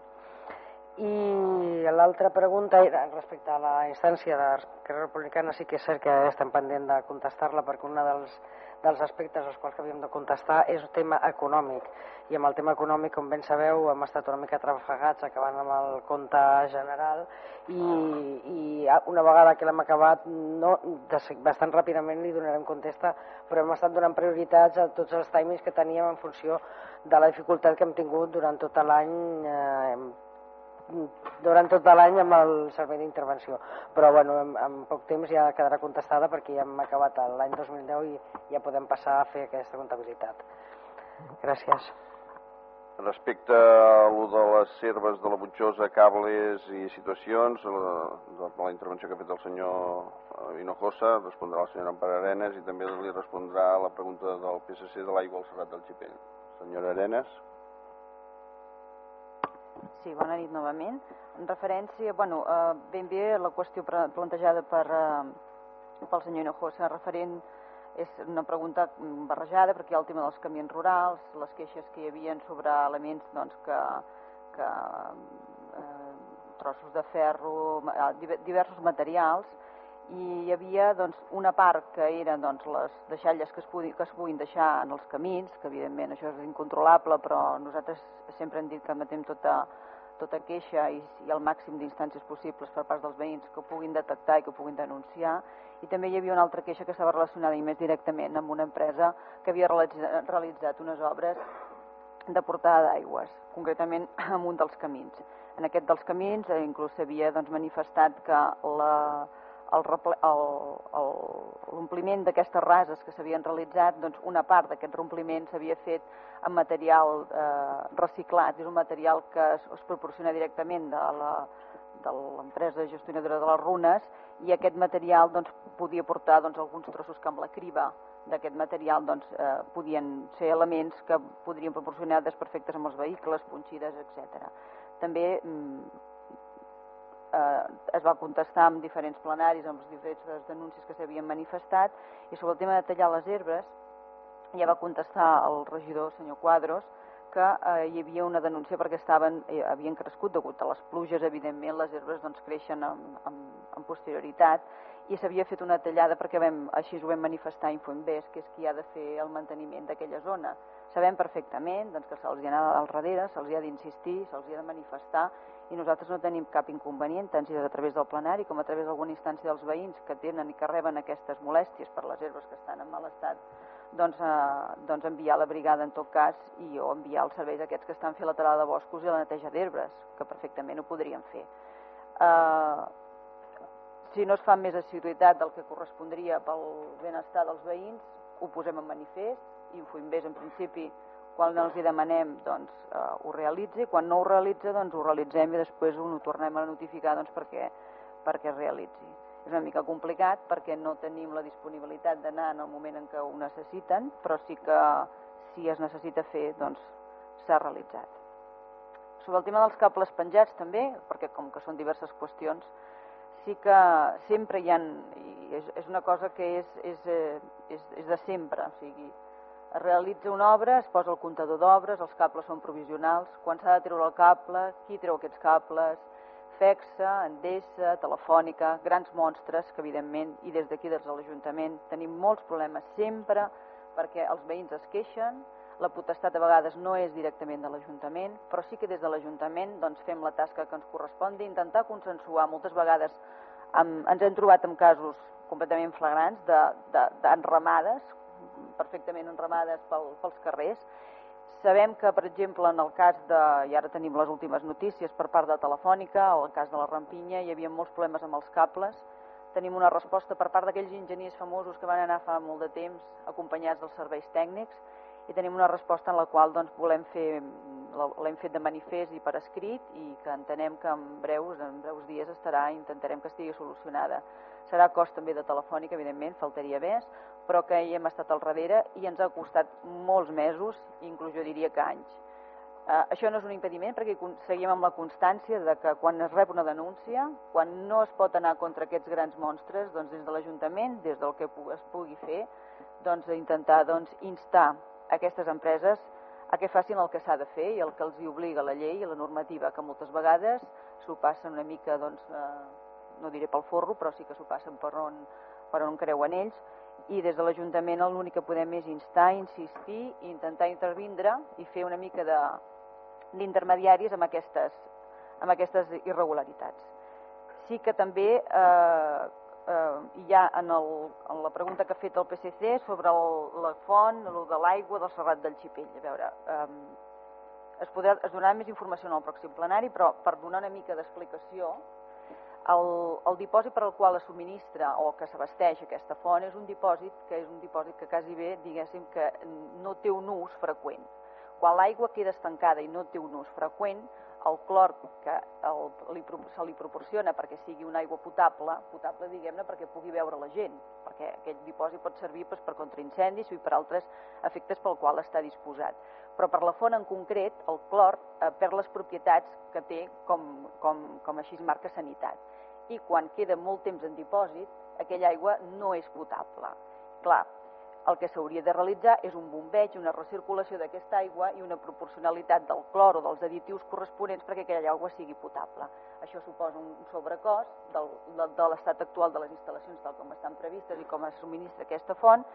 [SPEAKER 3] I l'altra pregunta era respecte a la instància d'Esquerra Republicana, sí que és cert que estem pendent de contestar-la perquè un dels, dels aspectes als quals havíem de contestar és el tema econòmic. I amb el tema econòmic, com ben sabeu, hem estat una mica trafegats acabant amb el compte general i, i una vegada que l'hem acabat, no, bastant ràpidament li donarem contesta, però hem estat donant prioritats a tots els timings que teníem en funció de la dificultat que hem tingut durant tot l'any eh, durant tot l'any amb el servei d'intervenció. Però bueno, en, en poc temps ja quedarà contestada perquè ja hem acabat l'any 2010 i ja podem passar a fer aquesta comptabilitat. Gràcies.
[SPEAKER 2] Respecte a lo de les serves de la Butxosa, cables i situacions, la, de la intervenció que ha fet el senyor Hinojosa, respondrà la senyora Ampar Arenas i també li respondrà la pregunta del PSC de l'aigua al Serrat del Xipell. Senyora Arenas.
[SPEAKER 10] Sí, bona nit novament. En referència, bueno, eh, ben bé la qüestió plantejada per, eh, pel senyor Hinojosa referent és una pregunta barrejada perquè hi ha el tema dels camions rurals, les queixes que hi havia sobre elements doncs, que, que eh, trossos de ferro, eh, diversos materials, i hi havia doncs, una part que eren doncs, les deixalles que es, pugui, que es puguin deixar en els camins, que evidentment això és incontrolable, però nosaltres sempre hem dit que admetem tota, tota queixa i, i el màxim d'instàncies possibles per part dels veïns que puguin detectar i que puguin denunciar. I també hi havia una altra queixa que estava relacionada i més directament amb una empresa que havia realitzat unes obres de portada d'aigües, concretament en un dels camins. En aquest dels camins eh, inclús s'havia doncs, manifestat que la, l'ompliment d'aquestes rases que s'havien realitzat, doncs una part d'aquest rompliment s'havia fet amb material eh, reciclat, és un material que es, es proporciona directament de la de l'empresa gestionadora de les runes i aquest material doncs, podia portar doncs, alguns trossos que amb la criba d'aquest material doncs, eh, podien ser elements que podrien proporcionar desperfectes amb els vehicles, punxides, etc. També mm, eh, es va contestar amb diferents plenaris, amb les diferents denúncies que s'havien manifestat, i sobre el tema de tallar les herbes, ja va contestar el regidor, senyor Quadros, que eh, hi havia una denúncia perquè estaven, eh, havien crescut degut a les pluges, evidentment les herbes doncs, creixen amb, amb, amb posterioritat, i s'havia fet una tallada perquè vam, així ho vam manifestar a Infoinvest, que és qui ha de fer el manteniment d'aquella zona. Sabem perfectament doncs, que se'ls ha d'anar al darrere, se'ls ha d'insistir, se'ls ha de manifestar i nosaltres no tenim cap inconvenient, tant si és a través del plenari com a través d'alguna instància dels veïns que tenen i que reben aquestes molèsties per les herbes que estan en mal estat, doncs, eh, doncs enviar la brigada en tot cas i o enviar els serveis aquests que estan fent la talada de boscos i la neteja d'herbes, que perfectament ho podrien fer. Eh, si no es fa més assiduïtat del que correspondria pel benestar dels veïns, ho posem en manifest, i Infoinvest en principi quan els hi demanem doncs, eh, ho realitzi, quan no ho realitza doncs ho realitzem i després ho tornem a notificar doncs, perquè, perquè es realitzi. És una mica complicat perquè no tenim la disponibilitat d'anar en el moment en què ho necessiten, però sí que si es necessita fer, doncs s'ha realitzat. Sobre el tema dels cables penjats també, perquè com que són diverses qüestions, sí que sempre hi ha, és, és una cosa que és, és, eh, és, és de sempre, o sigui, es realitza una obra, es posa el comptador d'obres, els cables són provisionals, quan s'ha de treure el cable, qui treu aquests cables, FEXA, Endesa, Telefònica, grans monstres que evidentment, i des d'aquí des de l'Ajuntament, tenim molts problemes sempre perquè els veïns es queixen, la potestat a vegades no és directament de l'Ajuntament, però sí que des de l'Ajuntament doncs, fem la tasca que ens correspon d'intentar consensuar. Moltes vegades amb, ens hem trobat en casos completament flagrants d'enramades, de, de, perfectament enramades pel, pels carrers. Sabem que, per exemple, en el cas de, i ara tenim les últimes notícies per part de Telefònica, o el cas de la Rampinya, hi havia molts problemes amb els cables. Tenim una resposta per part d'aquells enginyers famosos que van anar fa molt de temps acompanyats dels serveis tècnics i tenim una resposta en la qual doncs, volem fer, l'hem fet de manifest i per escrit i que entenem que en breus, en breus dies estarà, intentarem que estigui solucionada. Serà cost també de telefònica, evidentment, faltaria més, però que hi hem estat al darrere i ens ha costat molts mesos, inclús jo diria que anys. Uh, això no és un impediment perquè seguim amb la constància de que quan es rep una denúncia, quan no es pot anar contra aquests grans monstres, doncs des de l'Ajuntament, des del que es pugui fer, doncs intentar doncs, instar aquestes empreses a què facin el que s'ha de fer i el que els hi obliga la llei i la normativa, que moltes vegades s'ho passen una mica, doncs, eh, no diré pel forro, però sí que s'ho passen per on, per on creuen ells, i des de l'Ajuntament l'únic que podem és instar, insistir intentar intervindre i fer una mica d'intermediaris amb aquestes, amb aquestes irregularitats. Sí que també eh, eh, hi ha en, el, en la pregunta que ha fet el PSC sobre el, la font, el de l'aigua del Serrat del Xipell. A veure, eh, es, podrà, es donarà més informació en el pròxim plenari, però per donar una mica d'explicació, el, el dipòsit per al qual es subministra o que s'abasteix aquesta font és un dipòsit que és un dipòsit que quasi bé, diguéssim, que no té un ús freqüent. Quan l'aigua queda estancada i no té un ús freqüent, el clor que el, li, se li proporciona perquè sigui una aigua potable, potable diguem-ne perquè pugui veure la gent, perquè aquest dipòsit pot servir doncs, per contraincendis i per altres efectes pel qual està disposat. Però per la font en concret, el clor eh, perd les propietats que té com, com, com així es marca sanitat. I quan queda molt temps en dipòsit, aquella aigua no és potable. Clar, el que s'hauria de realitzar és un bombeig, una recirculació d'aquesta aigua i una proporcionalitat del clor o dels additius corresponents perquè aquella aigua sigui potable. Això suposa un sobrecost del, de, de l'estat actual de les instal·lacions tal com estan previstes i com es subministra aquesta font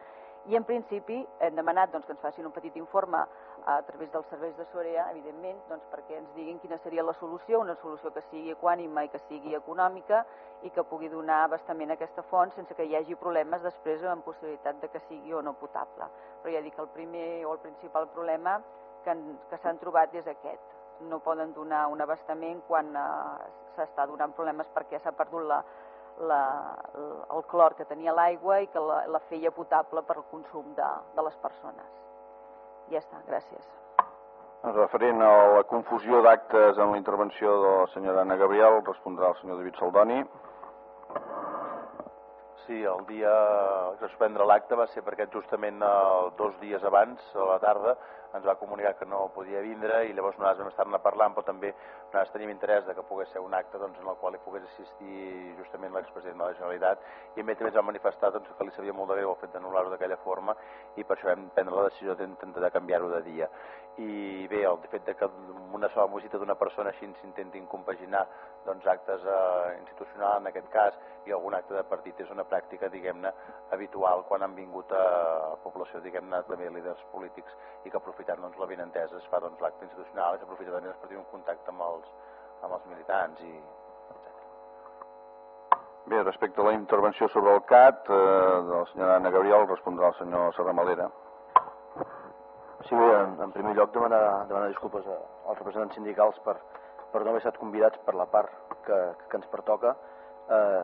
[SPEAKER 10] i en principi hem demanat doncs, que ens facin un petit informe a través dels serveis de Sorea, evidentment, doncs, perquè ens diguin quina seria la solució, una solució que sigui equànima i que sigui econòmica i que pugui donar abastament a aquesta font sense que hi hagi problemes després amb possibilitat de que sigui o no potable. Però ja dic que el primer o el principal problema que, que s'han trobat és aquest. No poden donar un abastament quan eh, s'està donant problemes perquè s'ha perdut la, la, el clor que tenia l'aigua i que la, la feia potable per al consum de, de les persones. Ja està, gràcies.
[SPEAKER 2] Referent a la confusió d'actes en la intervenció de la senyora Anna Gabriel, respondrà el senyor David Saldoni.
[SPEAKER 9] Sí, el dia que suspendre l'acte va ser perquè justament eh, dos dies abans, a la tarda, ens va comunicar que no podia vindre i llavors nosaltres vam estar-ne parlant, però també nosaltres tenim interès de que pogués ser un acte doncs, en el qual hi pogués assistir justament l'expresident de la Generalitat i a més també ens va manifestar doncs, que li sabia molt de greu el fet d'anul·lar-ho d'aquella forma i per això vam prendre la decisió d'intentar canviar-ho de dia. I bé, el fet de que una sola visita d'una persona així s'intentin compaginar doncs, actes eh, institucionals en aquest cas i algun acte de partit és una pràctica, diguem-ne, habitual quan han vingut a la població, diguem-ne, també líders polítics i que aprofitant doncs, la benentesa es fa doncs, l'acte institucional i s'aprofita també doncs, per tenir un contacte amb els, amb els militants i
[SPEAKER 2] Bé, respecte a la intervenció sobre el CAT eh, de la senyora Anna Gabriel, respondrà el senyor Serramalera.
[SPEAKER 11] Sí, bé, en, en primer lloc demanar, demanar disculpes als representants sindicals per, per no haver estat convidats per la part que, que ens pertoca. Eh,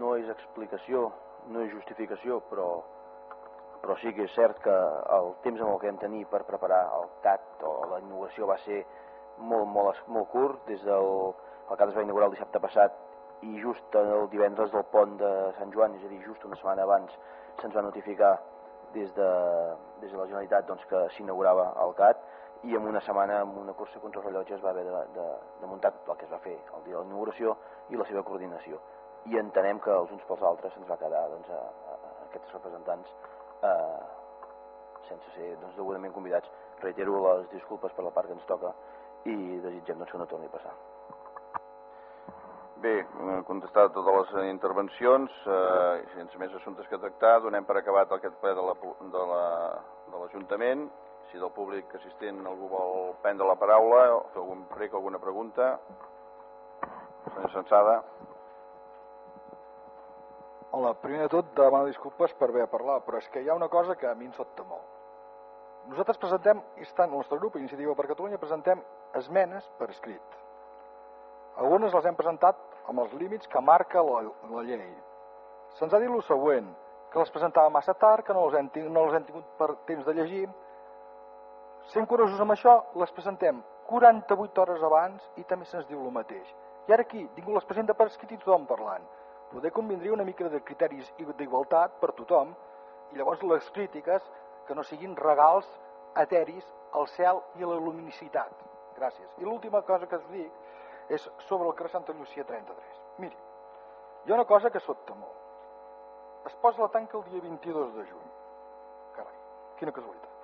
[SPEAKER 11] no és explicació, no és justificació, però però sí que és cert que el temps en el que vam tenir per preparar el CAT o la inauguració va ser molt, molt, molt curt, des del el CAT es va inaugurar el dissabte passat i just el divendres del pont de Sant Joan, és a dir, just una setmana abans, se'ns va notificar des de, des de la Generalitat doncs, que s'inaugurava el CAT i en una setmana, amb una cursa contra el rellotge, es va haver de, de, de muntar el que es va fer el dia de la inauguració i la seva coordinació. I entenem que els uns pels altres se'ns va quedar doncs, a, a aquests representants eh, sense ser doncs, degudament convidats. Reitero les disculpes per la part que ens toca i desitgem doncs, que no torni a passar.
[SPEAKER 2] Bé, contestat totes les intervencions, eh, sense més assumptes que tractar, donem per acabat aquest ple de l'Ajuntament. La, de si del públic assistent algú vol prendre la paraula fer algun prec o alguna pregunta. Senyor Sensada.
[SPEAKER 6] Hola, primer de tot demano disculpes per haver parlat, però és que hi ha una cosa que a mi em sobta molt. Nosaltres presentem, instant el nostre grup, Iniciativa per Catalunya, presentem esmenes per escrit. Algunes les hem presentat amb els límits que marca la, la llei. Se'ns ha dit el següent, que les presentava massa tard, que no les hem, no les hem tingut per temps de llegir. Sent curosos amb això, les presentem 48 hores abans i també se'ns diu el mateix. I ara aquí, ningú les presenta per escrit i tothom parlant poder convindria una mica de criteris d'igualtat per tothom i llavors les crítiques que no siguin regals eteris al cel i a la luminicitat. Gràcies. I l'última cosa que us dic és sobre el carrer Santa Llucia 33. Miri, hi ha una cosa que sobta molt. Es posa la tanca el dia 22 de juny. Carai, quina casualitat.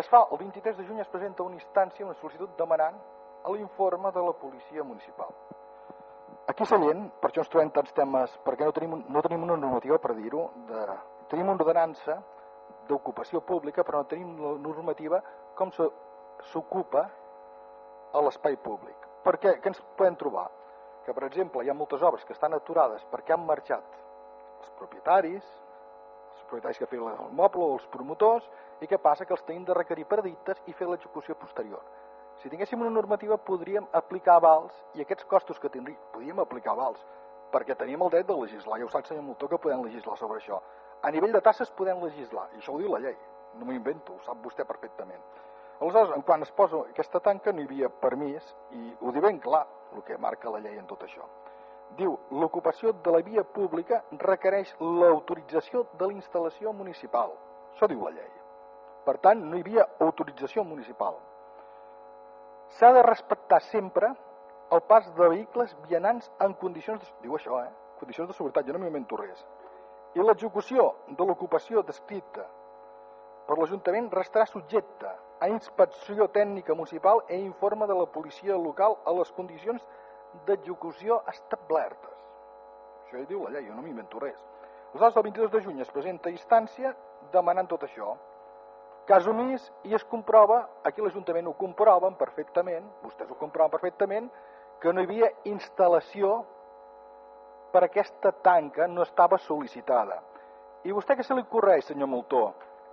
[SPEAKER 12] es fa el 23 de juny es presenta una instància, una sol·licitud demanant l'informe de la policia municipal. Aquí a Sallent, per això ens trobem tants temes, perquè no tenim, no tenim una normativa per dir-ho, tenim una ordenança d'ocupació pública, però no tenim la normativa com s'ocupa a l'espai públic. Per què? Què ens podem trobar? Que, per exemple, hi ha moltes obres que estan aturades perquè han marxat els propietaris, els propietaris que feien el moble o els promotors, i què passa? Que els tenim de requerir per dictes i fer l'execució posterior. Si tinguéssim una normativa podríem aplicar avals i aquests costos que tindríem, podríem aplicar avals, perquè tenim el dret de legislar. Ja ho sap, senyor Moltó, que podem legislar sobre això. A nivell de tasses podem legislar, i això ho diu la llei, no m'ho invento, ho sap vostè perfectament. Aleshores, quan es posa aquesta tanca no hi havia permís, i ho diu ben clar, el que marca la llei en tot això. Diu, l'ocupació de la via pública requereix l'autorització de la instal·lació municipal. Això diu la llei. Per tant, no hi havia autorització municipal. S'ha de respectar sempre el pas de vehicles vianants en condicions, de, diu això, eh? condicions de seguretat, jo no m'invento res, i l'execució de l'ocupació descrita per l'Ajuntament restarà subjecta a inspecció tècnica municipal i informe de la policia local a les condicions d'execució establertes. Això ja diu la llei, jo no m'invento res. Aleshores, el 22 de juny es presenta instància demanant tot això. Cas omís i es comprova, aquí l'Ajuntament ho comproven perfectament, vostès ho comproven perfectament, que no hi havia instal·lació per aquesta tanca no estava sol·licitada. I vostè que se li correix, senyor Moltó,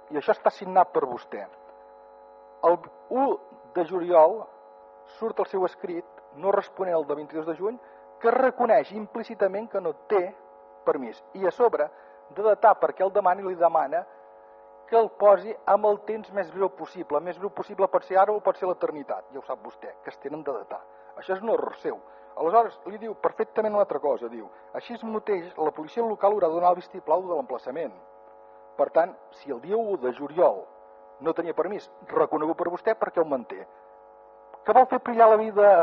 [SPEAKER 12] i això està signat per vostè. El 1 de juliol surt el seu escrit, no responent al de 22 de juny, que reconeix implícitament que no té permís. I a sobre de datar perquè el demani li demana que el posi amb el temps més breu possible. Més breu possible pot ser ara o pot ser l'eternitat, ja ho sap vostè, que es tenen de datar. Això és un error seu. Aleshores, li diu perfectament una altra cosa, diu, així mateix la policia local haurà de donar el vistiplau de l'emplaçament. Per tant, si el dia 1 de juliol no tenia permís reconegut per vostè, per què el manté? Que vol fer brillar la vida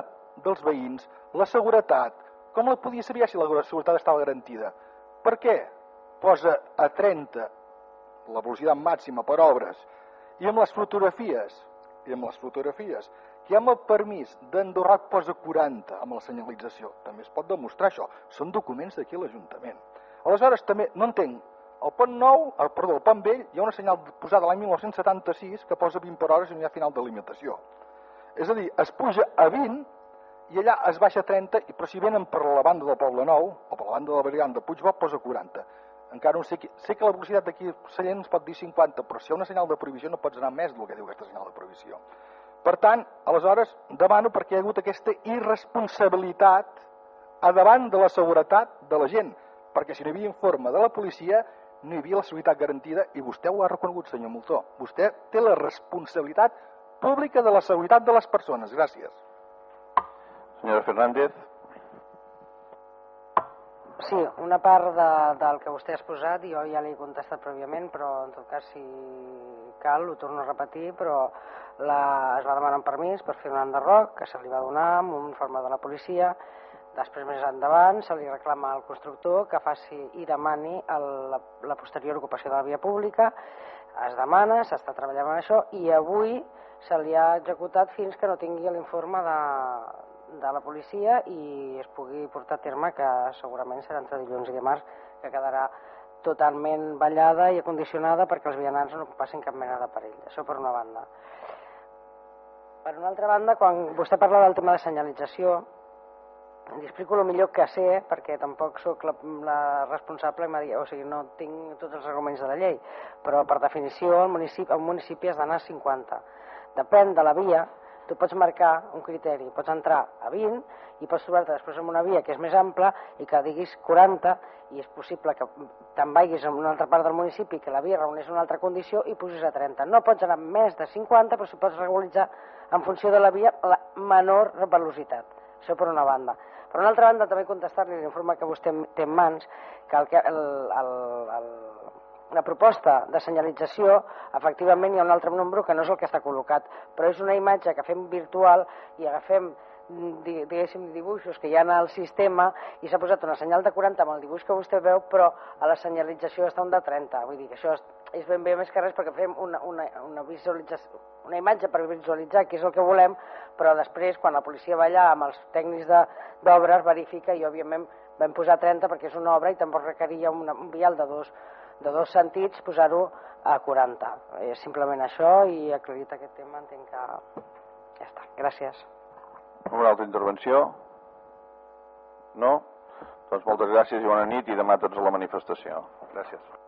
[SPEAKER 12] dels veïns, la seguretat, com la podia saber si la seguretat estava garantida? Per què posa a 30 la velocitat màxima per obres i amb les fotografies, i amb les fotografies que amb el permís d'Andorra posa 40 amb la senyalització. També es pot demostrar això. Són documents d'aquí a l'Ajuntament. Aleshores, també, no entenc, al pont nou, el, perdó, al pont vell, hi ha una senyal posada l'any 1976 que posa 20 per hora i no hi ha final de limitació. És a dir, es puja a 20 i allà es baixa a 30, i, però si venen per la banda del Poble Nou o per la banda de la Brigant de Puigbo, posa 40. Encara no sé, sé que la velocitat d'aquí Sallent ens pot dir 50, però si hi ha una senyal de prohibició no pots anar més del que diu aquesta senyal de prohibició. Per tant, aleshores, demano perquè hi ha hagut aquesta irresponsabilitat a davant de la seguretat de la gent, perquè si no hi havia informe de la policia, no hi havia la seguretat garantida i vostè ho ha reconegut, senyor Moltó. Vostè té la responsabilitat pública de la seguretat de les persones. Gràcies.
[SPEAKER 2] Senyora Fernández.
[SPEAKER 3] Sí, una part de, del que vostè ha exposat jo ja l'he contestat prèviament, però en tot cas si cal ho torno a repetir, però la, es va demanar un permís per fer un enderroc que se li va donar amb un informe de la policia. Després més endavant se li reclama al constructor que faci i demani el, la, la posterior ocupació de la via pública. Es demana, s'està treballant en això i avui se li ha executat fins que no tingui l'informe de, de la policia i es pugui portar a terme que segurament serà entre dilluns i dimarts que quedarà totalment ballada i acondicionada perquè els vianants no passin cap mena de perill. Això per una banda. Per una altra banda, quan vostè parla del tema de senyalització, li explico el millor que sé, perquè tampoc sóc la, la responsable, o sigui, no tinc tots els arguments de la llei, però per definició el municipi, el municipi has d'anar a 50. Depèn de la via, tu pots marcar un criteri, pots entrar a 20 i pots trobar-te després en una via que és més ampla i que diguis 40 i és possible que te'n vagis a una altra part del municipi que la via reuneix una altra condició i pusis a 30. No pots anar més de 50, però si pots regularitzar en funció de la via la menor velocitat. Això per una banda. Per una altra banda, també contestar-li l'informe que vostè té en mans, que el, el, el, el, la proposta de senyalització, efectivament hi ha un altre número que no és el que està col·locat, però és una imatge que fem virtual i agafem diguéssim, dibuixos que hi ha al sistema i s'ha posat una senyal de 40 amb el dibuix que vostè veu, però a la senyalització està un de 30. Vull dir que això és ben bé més que res perquè fem una, una, una visualització, una imatge per visualitzar què és el que volem, però després, quan la policia va allà amb els tècnics d'obres, verifica i, òbviament, vam posar 30 perquè és una obra i tampoc requeria un, un vial de dos, de dos sentits posar-ho a 40. És simplement això i aclarit aquest tema entenc que ja està. Gràcies.
[SPEAKER 2] Una altra intervenció? No? Doncs moltes gràcies i bona nit i demà tots a la manifestació. Gràcies.